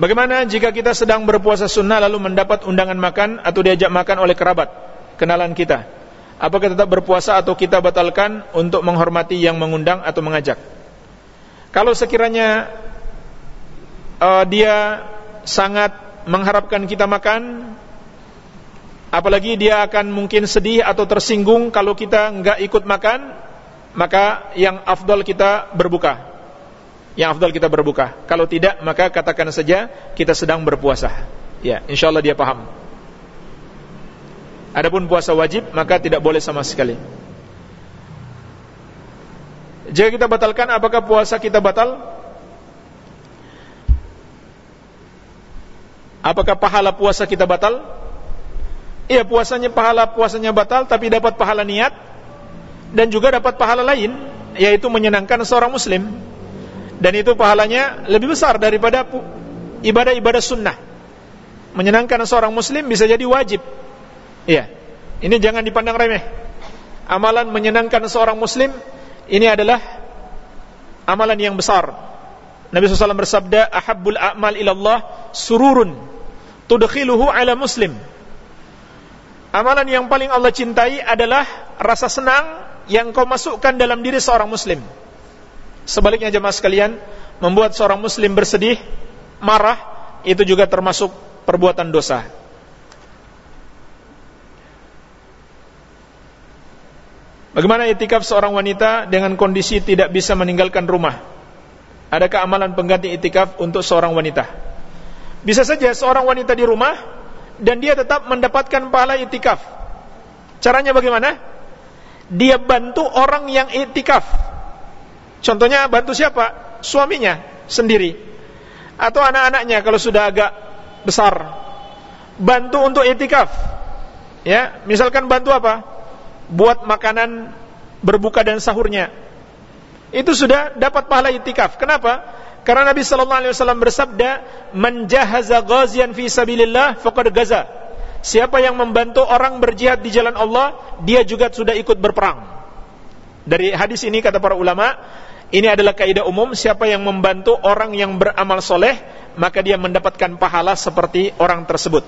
Bagaimana jika kita sedang berpuasa sunnah lalu mendapat undangan makan atau diajak makan oleh kerabat, kenalan kita? Apakah tetap berpuasa atau kita batalkan untuk menghormati yang mengundang atau mengajak? Kalau sekiranya uh, dia sangat mengharapkan kita makan, apalagi dia akan mungkin sedih atau tersinggung kalau kita enggak ikut makan, maka yang afdal kita berbuka yang afdal kita berbuka. Kalau tidak, maka katakan saja kita sedang berpuasa. Ya, insyaallah dia paham. Adapun puasa wajib, maka tidak boleh sama sekali. Jika kita batalkan, apakah puasa kita batal? Apakah pahala puasa kita batal? Iya, puasanya pahala puasanya batal, tapi dapat pahala niat dan juga dapat pahala lain, yaitu menyenangkan seorang muslim dan itu pahalanya lebih besar daripada ibadah-ibadah sunnah. Menyenangkan seorang muslim bisa jadi wajib. Iya. Ini jangan dipandang remeh. Amalan menyenangkan seorang muslim ini adalah amalan yang besar. Nabi SAW bersabda, "Ahabbul a'mal ilallah sururun tudkhiluhu ala muslim." Amalan yang paling Allah cintai adalah rasa senang yang kau masukkan dalam diri seorang muslim. Sebaliknya jemaah sekalian, membuat seorang muslim bersedih, marah, itu juga termasuk perbuatan dosa. Bagaimana itikaf seorang wanita dengan kondisi tidak bisa meninggalkan rumah? Adakah amalan pengganti itikaf untuk seorang wanita? Bisa saja seorang wanita di rumah dan dia tetap mendapatkan pahala itikaf. Caranya bagaimana? Dia bantu orang yang itikaf Contohnya bantu siapa? Suaminya sendiri atau anak-anaknya kalau sudah agak besar. Bantu untuk itikaf. Ya, misalkan bantu apa? Buat makanan berbuka dan sahurnya. Itu sudah dapat pahala itikaf. Kenapa? Karena Nabi sallallahu alaihi wasallam bersabda, "Man ghazian fi sabilillah faqad gaza." Siapa yang membantu orang berjihad di jalan Allah, dia juga sudah ikut berperang. Dari hadis ini kata para ulama, ini adalah kaidah umum, siapa yang membantu orang yang beramal soleh, maka dia mendapatkan pahala seperti orang tersebut.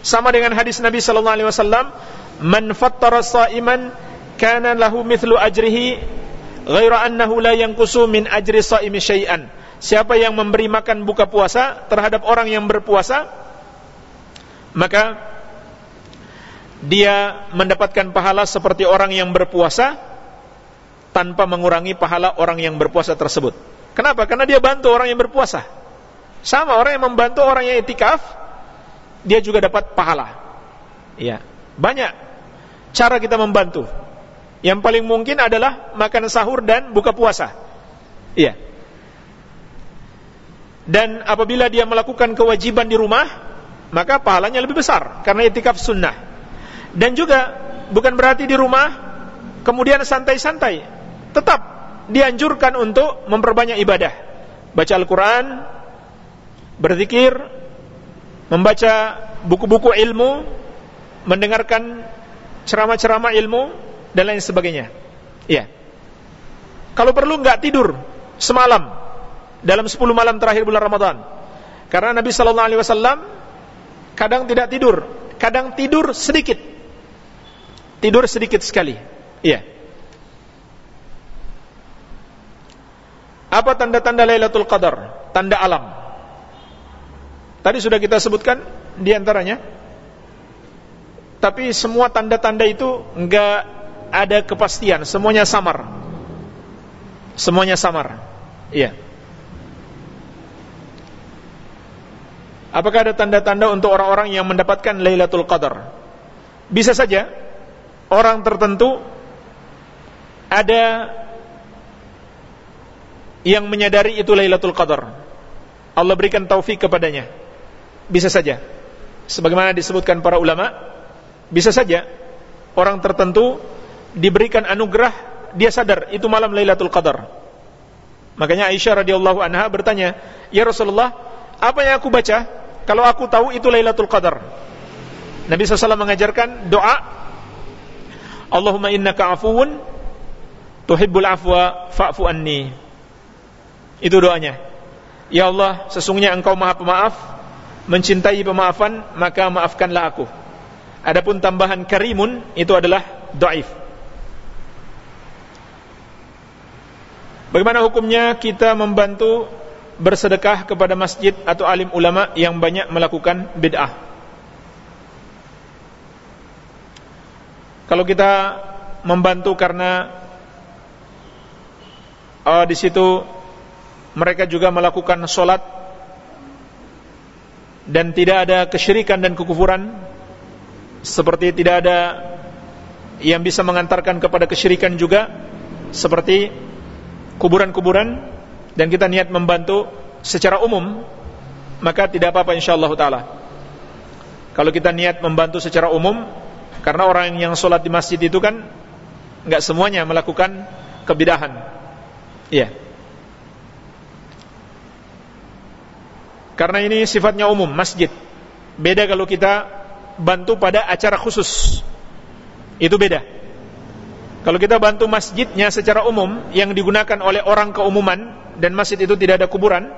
Sama dengan hadis Nabi sallallahu alaihi wasallam, "Man fattara sha'iman kana lahu mithlu ajrihi ghaira annahu la yanqusu min ajri sha'imi syai'an." Siapa yang memberi makan buka puasa terhadap orang yang berpuasa, maka dia mendapatkan pahala seperti orang yang berpuasa tanpa mengurangi pahala orang yang berpuasa tersebut. Kenapa? Karena dia bantu orang yang berpuasa. Sama orang yang membantu orang yang itikaf, dia juga dapat pahala. Iya. Banyak cara kita membantu. Yang paling mungkin adalah makan sahur dan buka puasa. Iya. Dan apabila dia melakukan kewajiban di rumah, maka pahalanya lebih besar karena itikaf sunnah. Dan juga bukan berarti di rumah kemudian santai-santai tetap dianjurkan untuk memperbanyak ibadah. Baca Al-Quran, berzikir, membaca buku-buku ilmu, mendengarkan ceramah-ceramah ilmu, dan lain sebagainya. Iya. Kalau perlu nggak tidur semalam dalam 10 malam terakhir bulan Ramadan. Karena Nabi Wasallam kadang tidak tidur, kadang tidur sedikit, tidur sedikit sekali. Iya. Apa tanda-tanda Lailatul Qadar? Tanda alam. Tadi sudah kita sebutkan di antaranya. Tapi semua tanda-tanda itu enggak ada kepastian, semuanya samar. Semuanya samar. Iya. Apakah ada tanda-tanda untuk orang-orang yang mendapatkan Lailatul Qadar? Bisa saja orang tertentu ada yang menyadari itu Lailatul Qadar. Allah berikan taufik kepadanya. Bisa saja. Sebagaimana disebutkan para ulama, bisa saja orang tertentu diberikan anugerah dia sadar itu malam Lailatul Qadar. Makanya Aisyah radhiyallahu anha bertanya, "Ya Rasulullah, apa yang aku baca kalau aku tahu itu Lailatul Qadar?" Nabi SAW mengajarkan doa, "Allahumma innaka afuwun tuhibbul afwa fa'fu anni." Itu doanya. Ya Allah, sesungguhnya Engkau Maha Pemaaf, mencintai pemaafan, maka maafkanlah aku. Adapun tambahan karimun itu adalah dhaif. Bagaimana hukumnya kita membantu bersedekah kepada masjid atau alim ulama yang banyak melakukan bid'ah? Kalau kita membantu karena uh, di situ mereka juga melakukan solat dan tidak ada kesyirikan dan kekufuran seperti tidak ada yang bisa mengantarkan kepada kesyirikan juga seperti kuburan-kuburan dan kita niat membantu secara umum maka tidak apa-apa insyaallah taala. Kalau kita niat membantu secara umum karena orang yang sholat di masjid itu kan nggak semuanya melakukan kebidahan. Iya. Karena ini sifatnya umum, masjid. Beda kalau kita bantu pada acara khusus. Itu beda. Kalau kita bantu masjidnya secara umum yang digunakan oleh orang keumuman dan masjid itu tidak ada kuburan,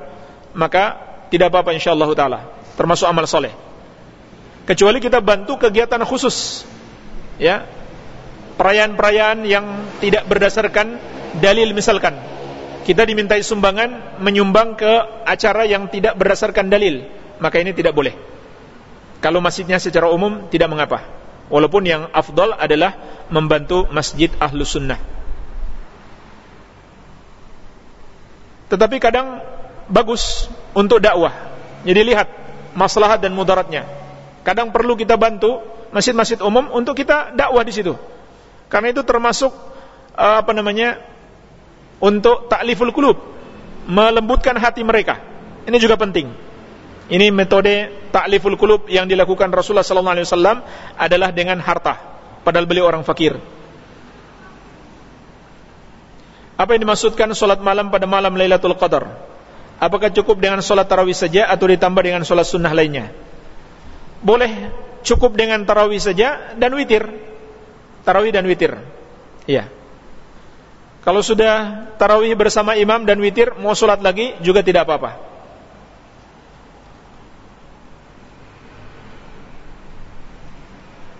maka tidak apa-apa insyaallah taala, termasuk amal soleh. Kecuali kita bantu kegiatan khusus, ya, perayaan-perayaan yang tidak berdasarkan dalil misalkan kita dimintai sumbangan menyumbang ke acara yang tidak berdasarkan dalil, maka ini tidak boleh. Kalau masjidnya secara umum tidak mengapa. Walaupun yang afdol adalah membantu masjid ahlu sunnah. Tetapi kadang bagus untuk dakwah. Jadi lihat maslahat dan mudaratnya. Kadang perlu kita bantu masjid-masjid umum untuk kita dakwah di situ. Karena itu termasuk uh, apa namanya untuk takliful kulub, melembutkan hati mereka. Ini juga penting. Ini metode ta'liful kulub yang dilakukan Rasulullah sallallahu alaihi wasallam adalah dengan harta, padahal beliau orang fakir. Apa yang dimaksudkan solat malam pada malam Lailatul Qadar? Apakah cukup dengan solat tarawih saja atau ditambah dengan solat sunnah lainnya? Boleh cukup dengan tarawih saja dan witir. Tarawih dan witir. Iya. Kalau sudah tarawih bersama imam dan witir, mau solat lagi juga tidak apa-apa.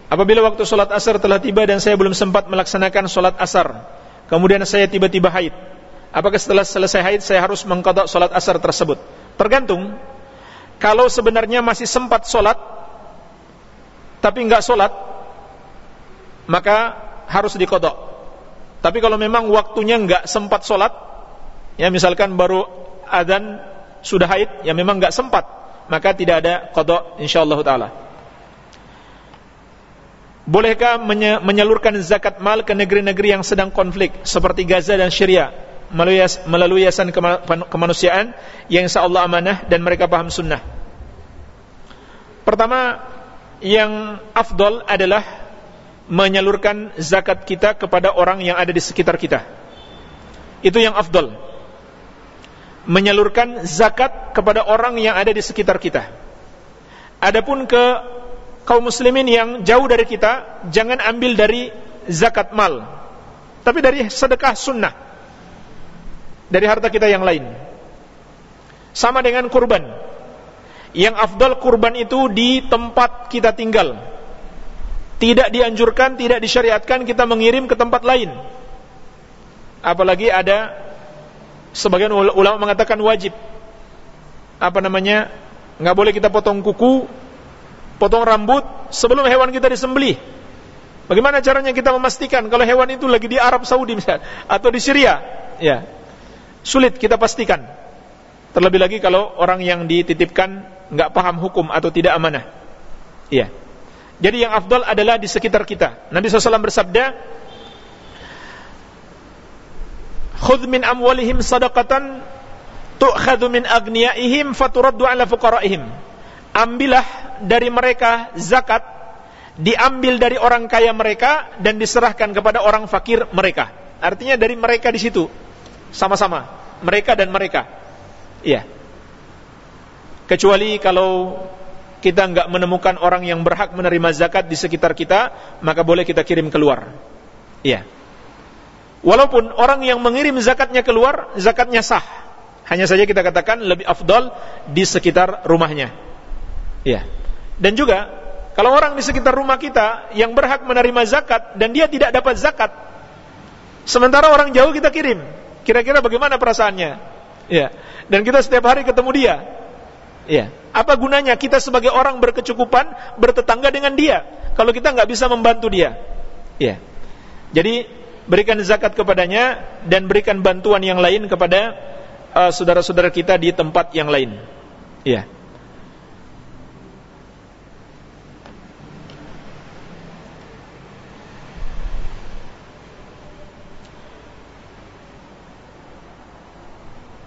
Apabila waktu solat asar telah tiba dan saya belum sempat melaksanakan solat asar, kemudian saya tiba-tiba haid, apakah setelah selesai haid saya harus mengkodok solat asar tersebut? Tergantung. Kalau sebenarnya masih sempat solat, tapi enggak solat, maka harus dikodok. Tapi kalau memang waktunya enggak sempat solat, ya misalkan baru adzan sudah haid, ya memang enggak sempat, maka tidak ada kodok insyaallah taala. Bolehkah menyalurkan zakat mal ke negeri-negeri yang sedang konflik seperti Gaza dan Syria melalui yayasan kemanusiaan yang insyaallah amanah dan mereka paham sunnah? Pertama, yang afdol adalah menyalurkan zakat kita kepada orang yang ada di sekitar kita. Itu yang afdol. Menyalurkan zakat kepada orang yang ada di sekitar kita. Adapun ke kaum muslimin yang jauh dari kita jangan ambil dari zakat mal tapi dari sedekah sunnah dari harta kita yang lain sama dengan kurban yang afdal kurban itu di tempat kita tinggal tidak dianjurkan tidak disyariatkan kita mengirim ke tempat lain apalagi ada sebagian ulama mengatakan wajib apa namanya nggak boleh kita potong kuku potong rambut sebelum hewan kita disembelih. Bagaimana caranya kita memastikan kalau hewan itu lagi di Arab Saudi misalnya atau di Syria? Ya. Sulit kita pastikan. Terlebih lagi kalau orang yang dititipkan nggak paham hukum atau tidak amanah. Iya. Jadi yang afdal adalah di sekitar kita. Nabi SAW bersabda, "Khudh min amwalihim sadaqatan tu'khadhu min agniyaihim faturaddu 'ala fuqaraihim." Ambillah dari mereka zakat, diambil dari orang kaya mereka dan diserahkan kepada orang fakir mereka. Artinya dari mereka di situ sama-sama, mereka dan mereka. Iya. Kecuali kalau kita enggak menemukan orang yang berhak menerima zakat di sekitar kita, maka boleh kita kirim keluar. Iya. Walaupun orang yang mengirim zakatnya keluar, zakatnya sah. Hanya saja kita katakan lebih afdal di sekitar rumahnya. Iya. Dan juga kalau orang di sekitar rumah kita yang berhak menerima zakat dan dia tidak dapat zakat, sementara orang jauh kita kirim, kira-kira bagaimana perasaannya? Iya. Dan kita setiap hari ketemu dia, Ya. Apa gunanya kita sebagai orang berkecukupan bertetangga dengan dia kalau kita nggak bisa membantu dia? Ya. Jadi berikan zakat kepadanya dan berikan bantuan yang lain kepada uh, saudara-saudara uh, kita di tempat yang lain. Ya.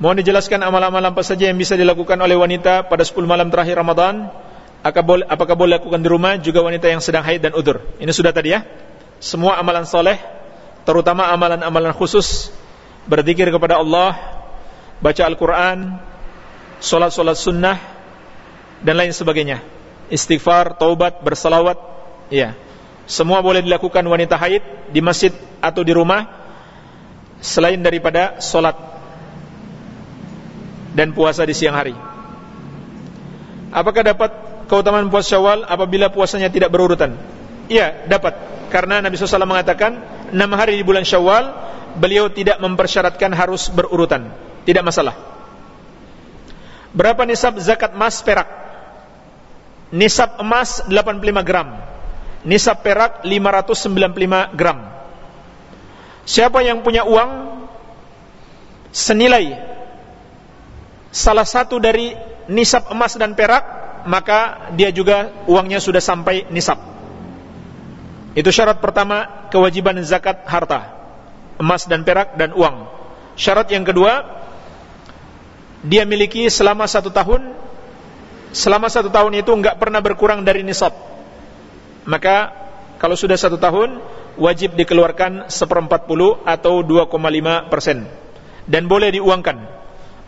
Mohon dijelaskan amalan-amalan apa saja yang bisa dilakukan oleh wanita pada 10 malam terakhir Ramadan. Apakah boleh lakukan di rumah? Juga wanita yang sedang haid dan udur. Ini sudah tadi ya. Semua amalan soleh Terutama amalan-amalan khusus Berzikir kepada Allah Baca Al-Quran Solat-solat sunnah Dan lain sebagainya. Istighfar, taubat, bersalawat Ya Semua boleh dilakukan wanita haid Di masjid atau di rumah Selain daripada solat dan puasa di siang hari. Apakah dapat keutamaan puasa Syawal apabila puasanya tidak berurutan? Iya, dapat. Karena Nabi SAW mengatakan 6 hari di bulan Syawal beliau tidak mempersyaratkan harus berurutan. Tidak masalah. Berapa nisab zakat emas perak? Nisab emas 85 gram. Nisab perak 595 gram. Siapa yang punya uang senilai salah satu dari nisab emas dan perak, maka dia juga uangnya sudah sampai nisab. Itu syarat pertama kewajiban zakat harta, emas dan perak dan uang. Syarat yang kedua, dia miliki selama satu tahun, selama satu tahun itu enggak pernah berkurang dari nisab. Maka kalau sudah satu tahun, wajib dikeluarkan seperempat puluh atau 2,5 persen dan boleh diuangkan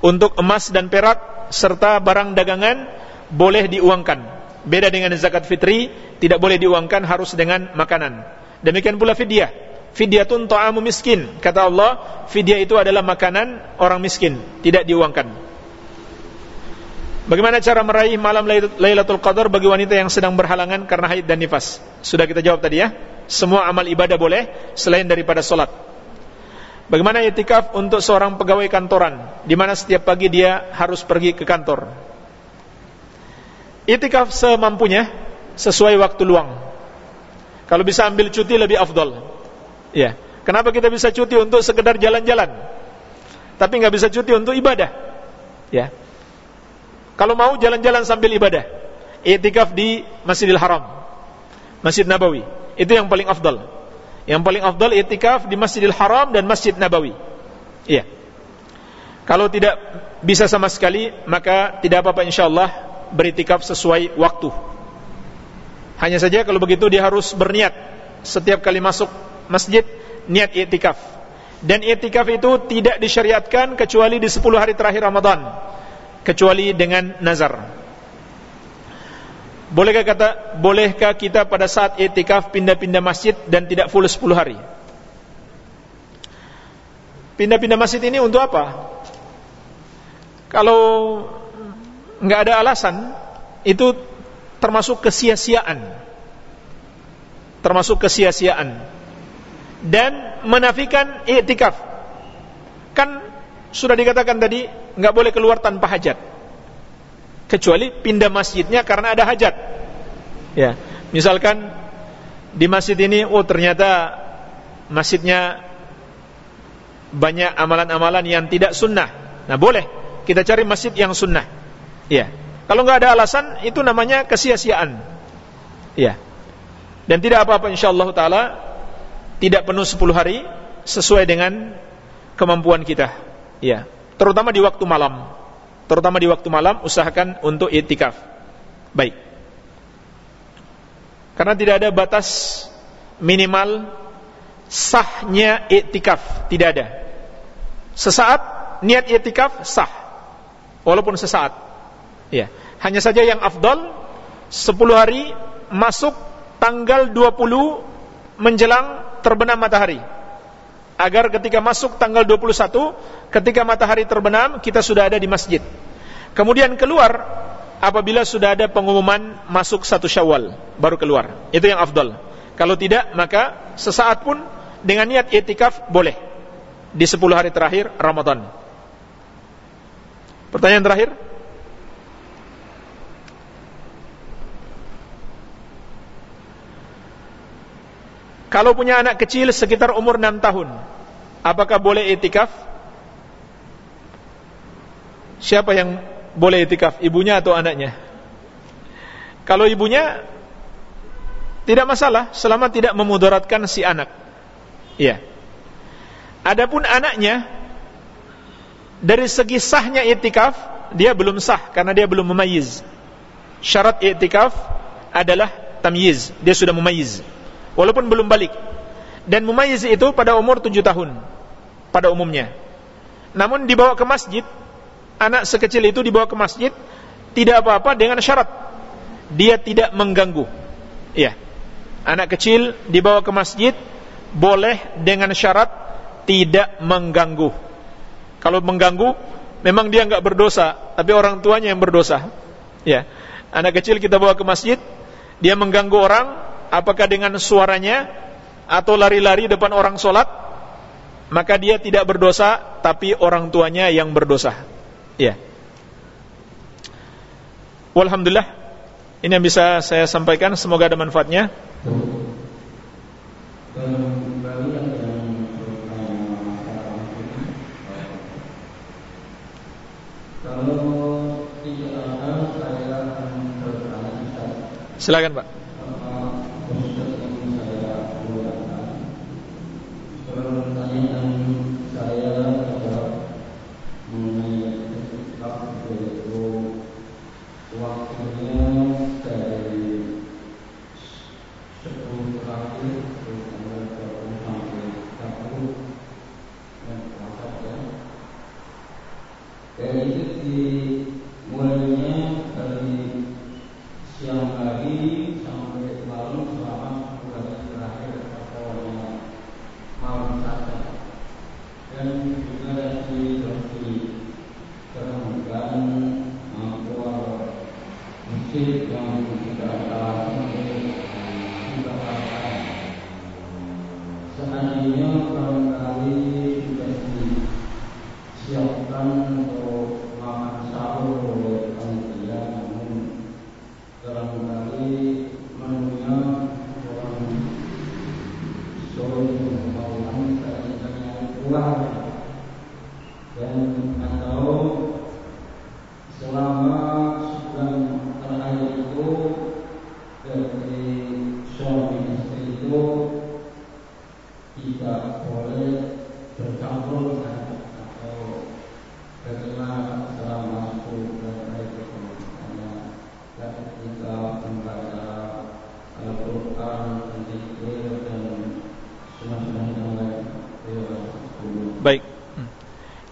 untuk emas dan perak serta barang dagangan boleh diuangkan. Beda dengan zakat fitri, tidak boleh diuangkan harus dengan makanan. Demikian pula fidyah. Fidyatun ta'amu miskin. Kata Allah, fidyah itu adalah makanan orang miskin, tidak diuangkan. Bagaimana cara meraih malam Lailatul Qadar bagi wanita yang sedang berhalangan karena haid dan nifas? Sudah kita jawab tadi ya. Semua amal ibadah boleh selain daripada solat. Bagaimana itikaf untuk seorang pegawai kantoran di mana setiap pagi dia harus pergi ke kantor? Itikaf semampunya sesuai waktu luang. Kalau bisa ambil cuti lebih afdol. Ya. Kenapa kita bisa cuti untuk sekedar jalan-jalan? Tapi nggak bisa cuti untuk ibadah. Ya. Kalau mau jalan-jalan sambil ibadah. Itikaf di Masjidil Haram. Masjid Nabawi. Itu yang paling afdal. Yang paling afdal itikaf di Masjidil Haram dan Masjid Nabawi. Iya. Kalau tidak bisa sama sekali, maka tidak apa-apa insyaallah beritikaf sesuai waktu. Hanya saja kalau begitu dia harus berniat setiap kali masuk masjid niat itikaf. Dan itikaf itu tidak disyariatkan kecuali di 10 hari terakhir Ramadan. Kecuali dengan nazar. Bolehkah kata bolehkah kita pada saat i'tikaf pindah-pindah masjid dan tidak full 10 hari? Pindah-pindah masjid ini untuk apa? Kalau enggak ada alasan, itu termasuk kesia-siaan. Termasuk kesia-siaan. Dan menafikan i'tikaf. Kan sudah dikatakan tadi enggak boleh keluar tanpa hajat kecuali pindah masjidnya karena ada hajat. Ya, misalkan di masjid ini oh ternyata masjidnya banyak amalan-amalan yang tidak sunnah. Nah, boleh kita cari masjid yang sunnah. Ya. Kalau nggak ada alasan, itu namanya kesia-siaan. Ya. Dan tidak apa-apa insyaallah taala tidak penuh 10 hari sesuai dengan kemampuan kita. Ya. Terutama di waktu malam. Terutama di waktu malam usahakan untuk itikaf. Baik. Karena tidak ada batas minimal sahnya iktikaf, tidak ada. Sesaat niat iktikaf sah. Walaupun sesaat. Ya. Hanya saja yang afdal 10 hari masuk tanggal 20 menjelang terbenam matahari. Agar ketika masuk tanggal 21, ketika matahari terbenam, kita sudah ada di masjid. Kemudian keluar apabila sudah ada pengumuman masuk satu syawal, baru keluar. Itu yang afdal. Kalau tidak, maka sesaat pun dengan niat itikaf boleh. Di 10 hari terakhir Ramadan. Pertanyaan terakhir? Kalau punya anak kecil sekitar umur 6 tahun, apakah boleh itikaf? Siapa yang boleh itikaf? Ibunya atau anaknya? Kalau ibunya tidak masalah selama tidak memudaratkan si anak. Iya. Adapun anaknya dari segi sahnya itikaf, dia belum sah karena dia belum memayiz. Syarat itikaf adalah tamyiz, dia sudah memayiz walaupun belum balik. Dan mumayyiz itu pada umur tujuh tahun pada umumnya. Namun dibawa ke masjid, anak sekecil itu dibawa ke masjid tidak apa-apa dengan syarat dia tidak mengganggu. Iya. Anak kecil dibawa ke masjid boleh dengan syarat tidak mengganggu. Kalau mengganggu memang dia enggak berdosa, tapi orang tuanya yang berdosa. Ya. Anak kecil kita bawa ke masjid, dia mengganggu orang, apakah dengan suaranya atau lari-lari depan orang solat maka dia tidak berdosa tapi orang tuanya yang berdosa. Ya Walhamdulillah ini yang bisa saya sampaikan semoga ada manfaatnya. Silakan Pak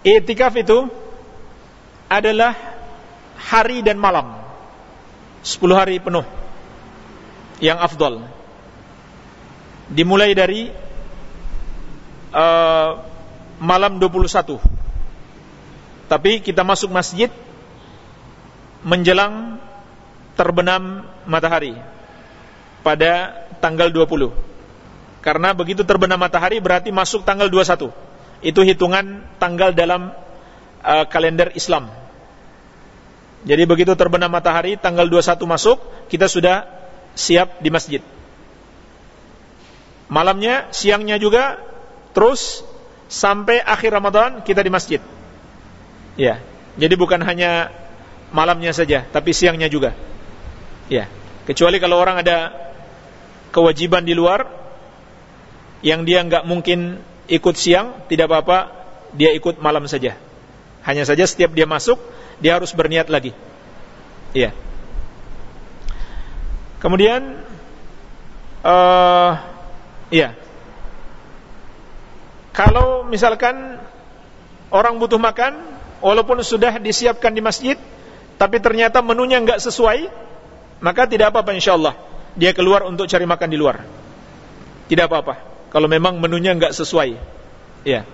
Iktikaf itu adalah hari dan malam. 10 hari penuh yang afdal. Dimulai dari uh, malam 21. Tapi kita masuk masjid menjelang terbenam matahari pada tanggal 20. Karena begitu terbenam matahari berarti masuk tanggal 21 itu hitungan tanggal dalam uh, kalender Islam. Jadi begitu terbenam matahari tanggal 21 masuk, kita sudah siap di masjid. Malamnya, siangnya juga terus sampai akhir Ramadan kita di masjid. Ya. Jadi bukan hanya malamnya saja, tapi siangnya juga. Ya, kecuali kalau orang ada kewajiban di luar yang dia nggak mungkin ikut siang, tidak apa-apa, dia ikut malam saja. Hanya saja setiap dia masuk, dia harus berniat lagi. Iya. Kemudian, uh, iya. Kalau misalkan orang butuh makan, walaupun sudah disiapkan di masjid, tapi ternyata menunya nggak sesuai, maka tidak apa-apa insya Allah. Dia keluar untuk cari makan di luar. Tidak apa-apa. Kalau memang menunya nggak sesuai. Ya.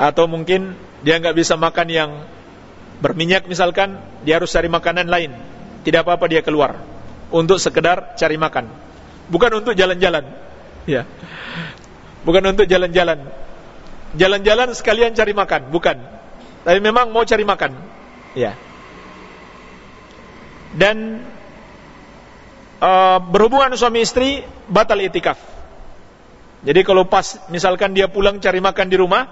Atau mungkin dia nggak bisa makan yang berminyak misalkan, dia harus cari makanan lain. Tidak apa-apa dia keluar untuk sekedar cari makan. Bukan untuk jalan-jalan. Ya. Bukan untuk jalan-jalan. Jalan-jalan sekalian cari makan, bukan. Tapi memang mau cari makan. Ya. Dan uh, berhubungan suami istri batal itikaf. Jadi kalau pas misalkan dia pulang cari makan di rumah,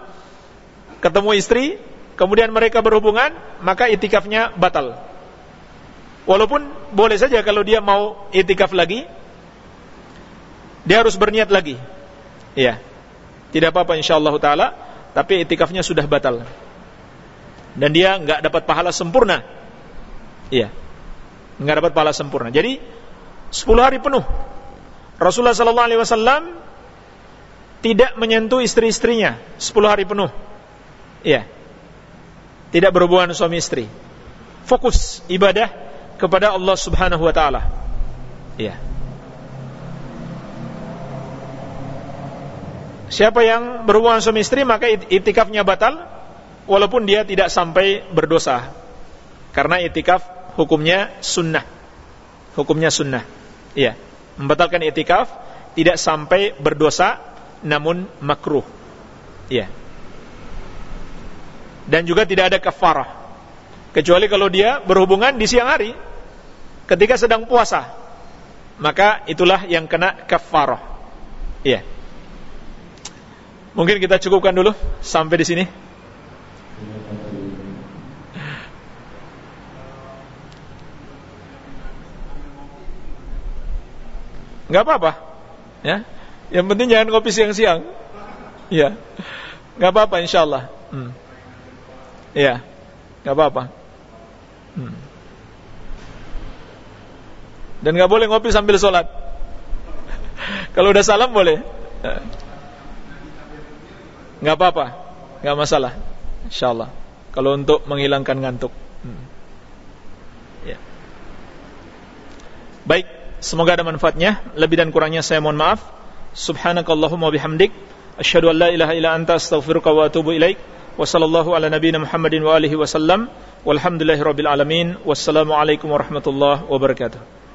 ketemu istri, kemudian mereka berhubungan, maka itikafnya batal. Walaupun boleh saja kalau dia mau itikaf lagi, dia harus berniat lagi. Iya. Tidak apa-apa insyaallah taala, tapi itikafnya sudah batal dan dia nggak dapat pahala sempurna. Iya. Nggak dapat pahala sempurna. Jadi 10 hari penuh Rasulullah sallallahu alaihi wasallam tidak menyentuh istri-istrinya 10 hari penuh. Iya. Tidak berhubungan suami istri. Fokus ibadah kepada Allah Subhanahu wa taala. Iya. Siapa yang berhubungan suami istri maka itikafnya batal walaupun dia tidak sampai berdosa. Karena itikaf hukumnya sunnah. Hukumnya sunnah. Iya. Membatalkan itikaf tidak sampai berdosa namun makruh. Iya. Dan juga tidak ada kafarah. Kecuali kalau dia berhubungan di siang hari ketika sedang puasa. Maka itulah yang kena kafarah. Iya. Mungkin kita cukupkan dulu sampai di sini. Nggak apa-apa. Ya. Yang penting jangan kopi siang-siang. Ya. nggak apa-apa insyaallah. Hmm. Ya. nggak apa-apa. Hmm. Dan nggak boleh ngopi sambil sholat. Kalau udah salam boleh. Ya. nggak apa-apa, nggak masalah. Insyaallah. Kalau untuk menghilangkan ngantuk. Hmm. Ya. Baik. Semoga ada manfaatnya. Lebih dan kurangnya saya mohon maaf. Subhanakallahumma bihamdik. Asyhadu an la ilaha illa anta astaghfiruka wa atubu ilaik. Wa sallallahu ala nabiyyina Muhammadin wa alihi wasallam. Walhamdulillahi rabbil alamin. Wassalamualaikum warahmatullahi wabarakatuh.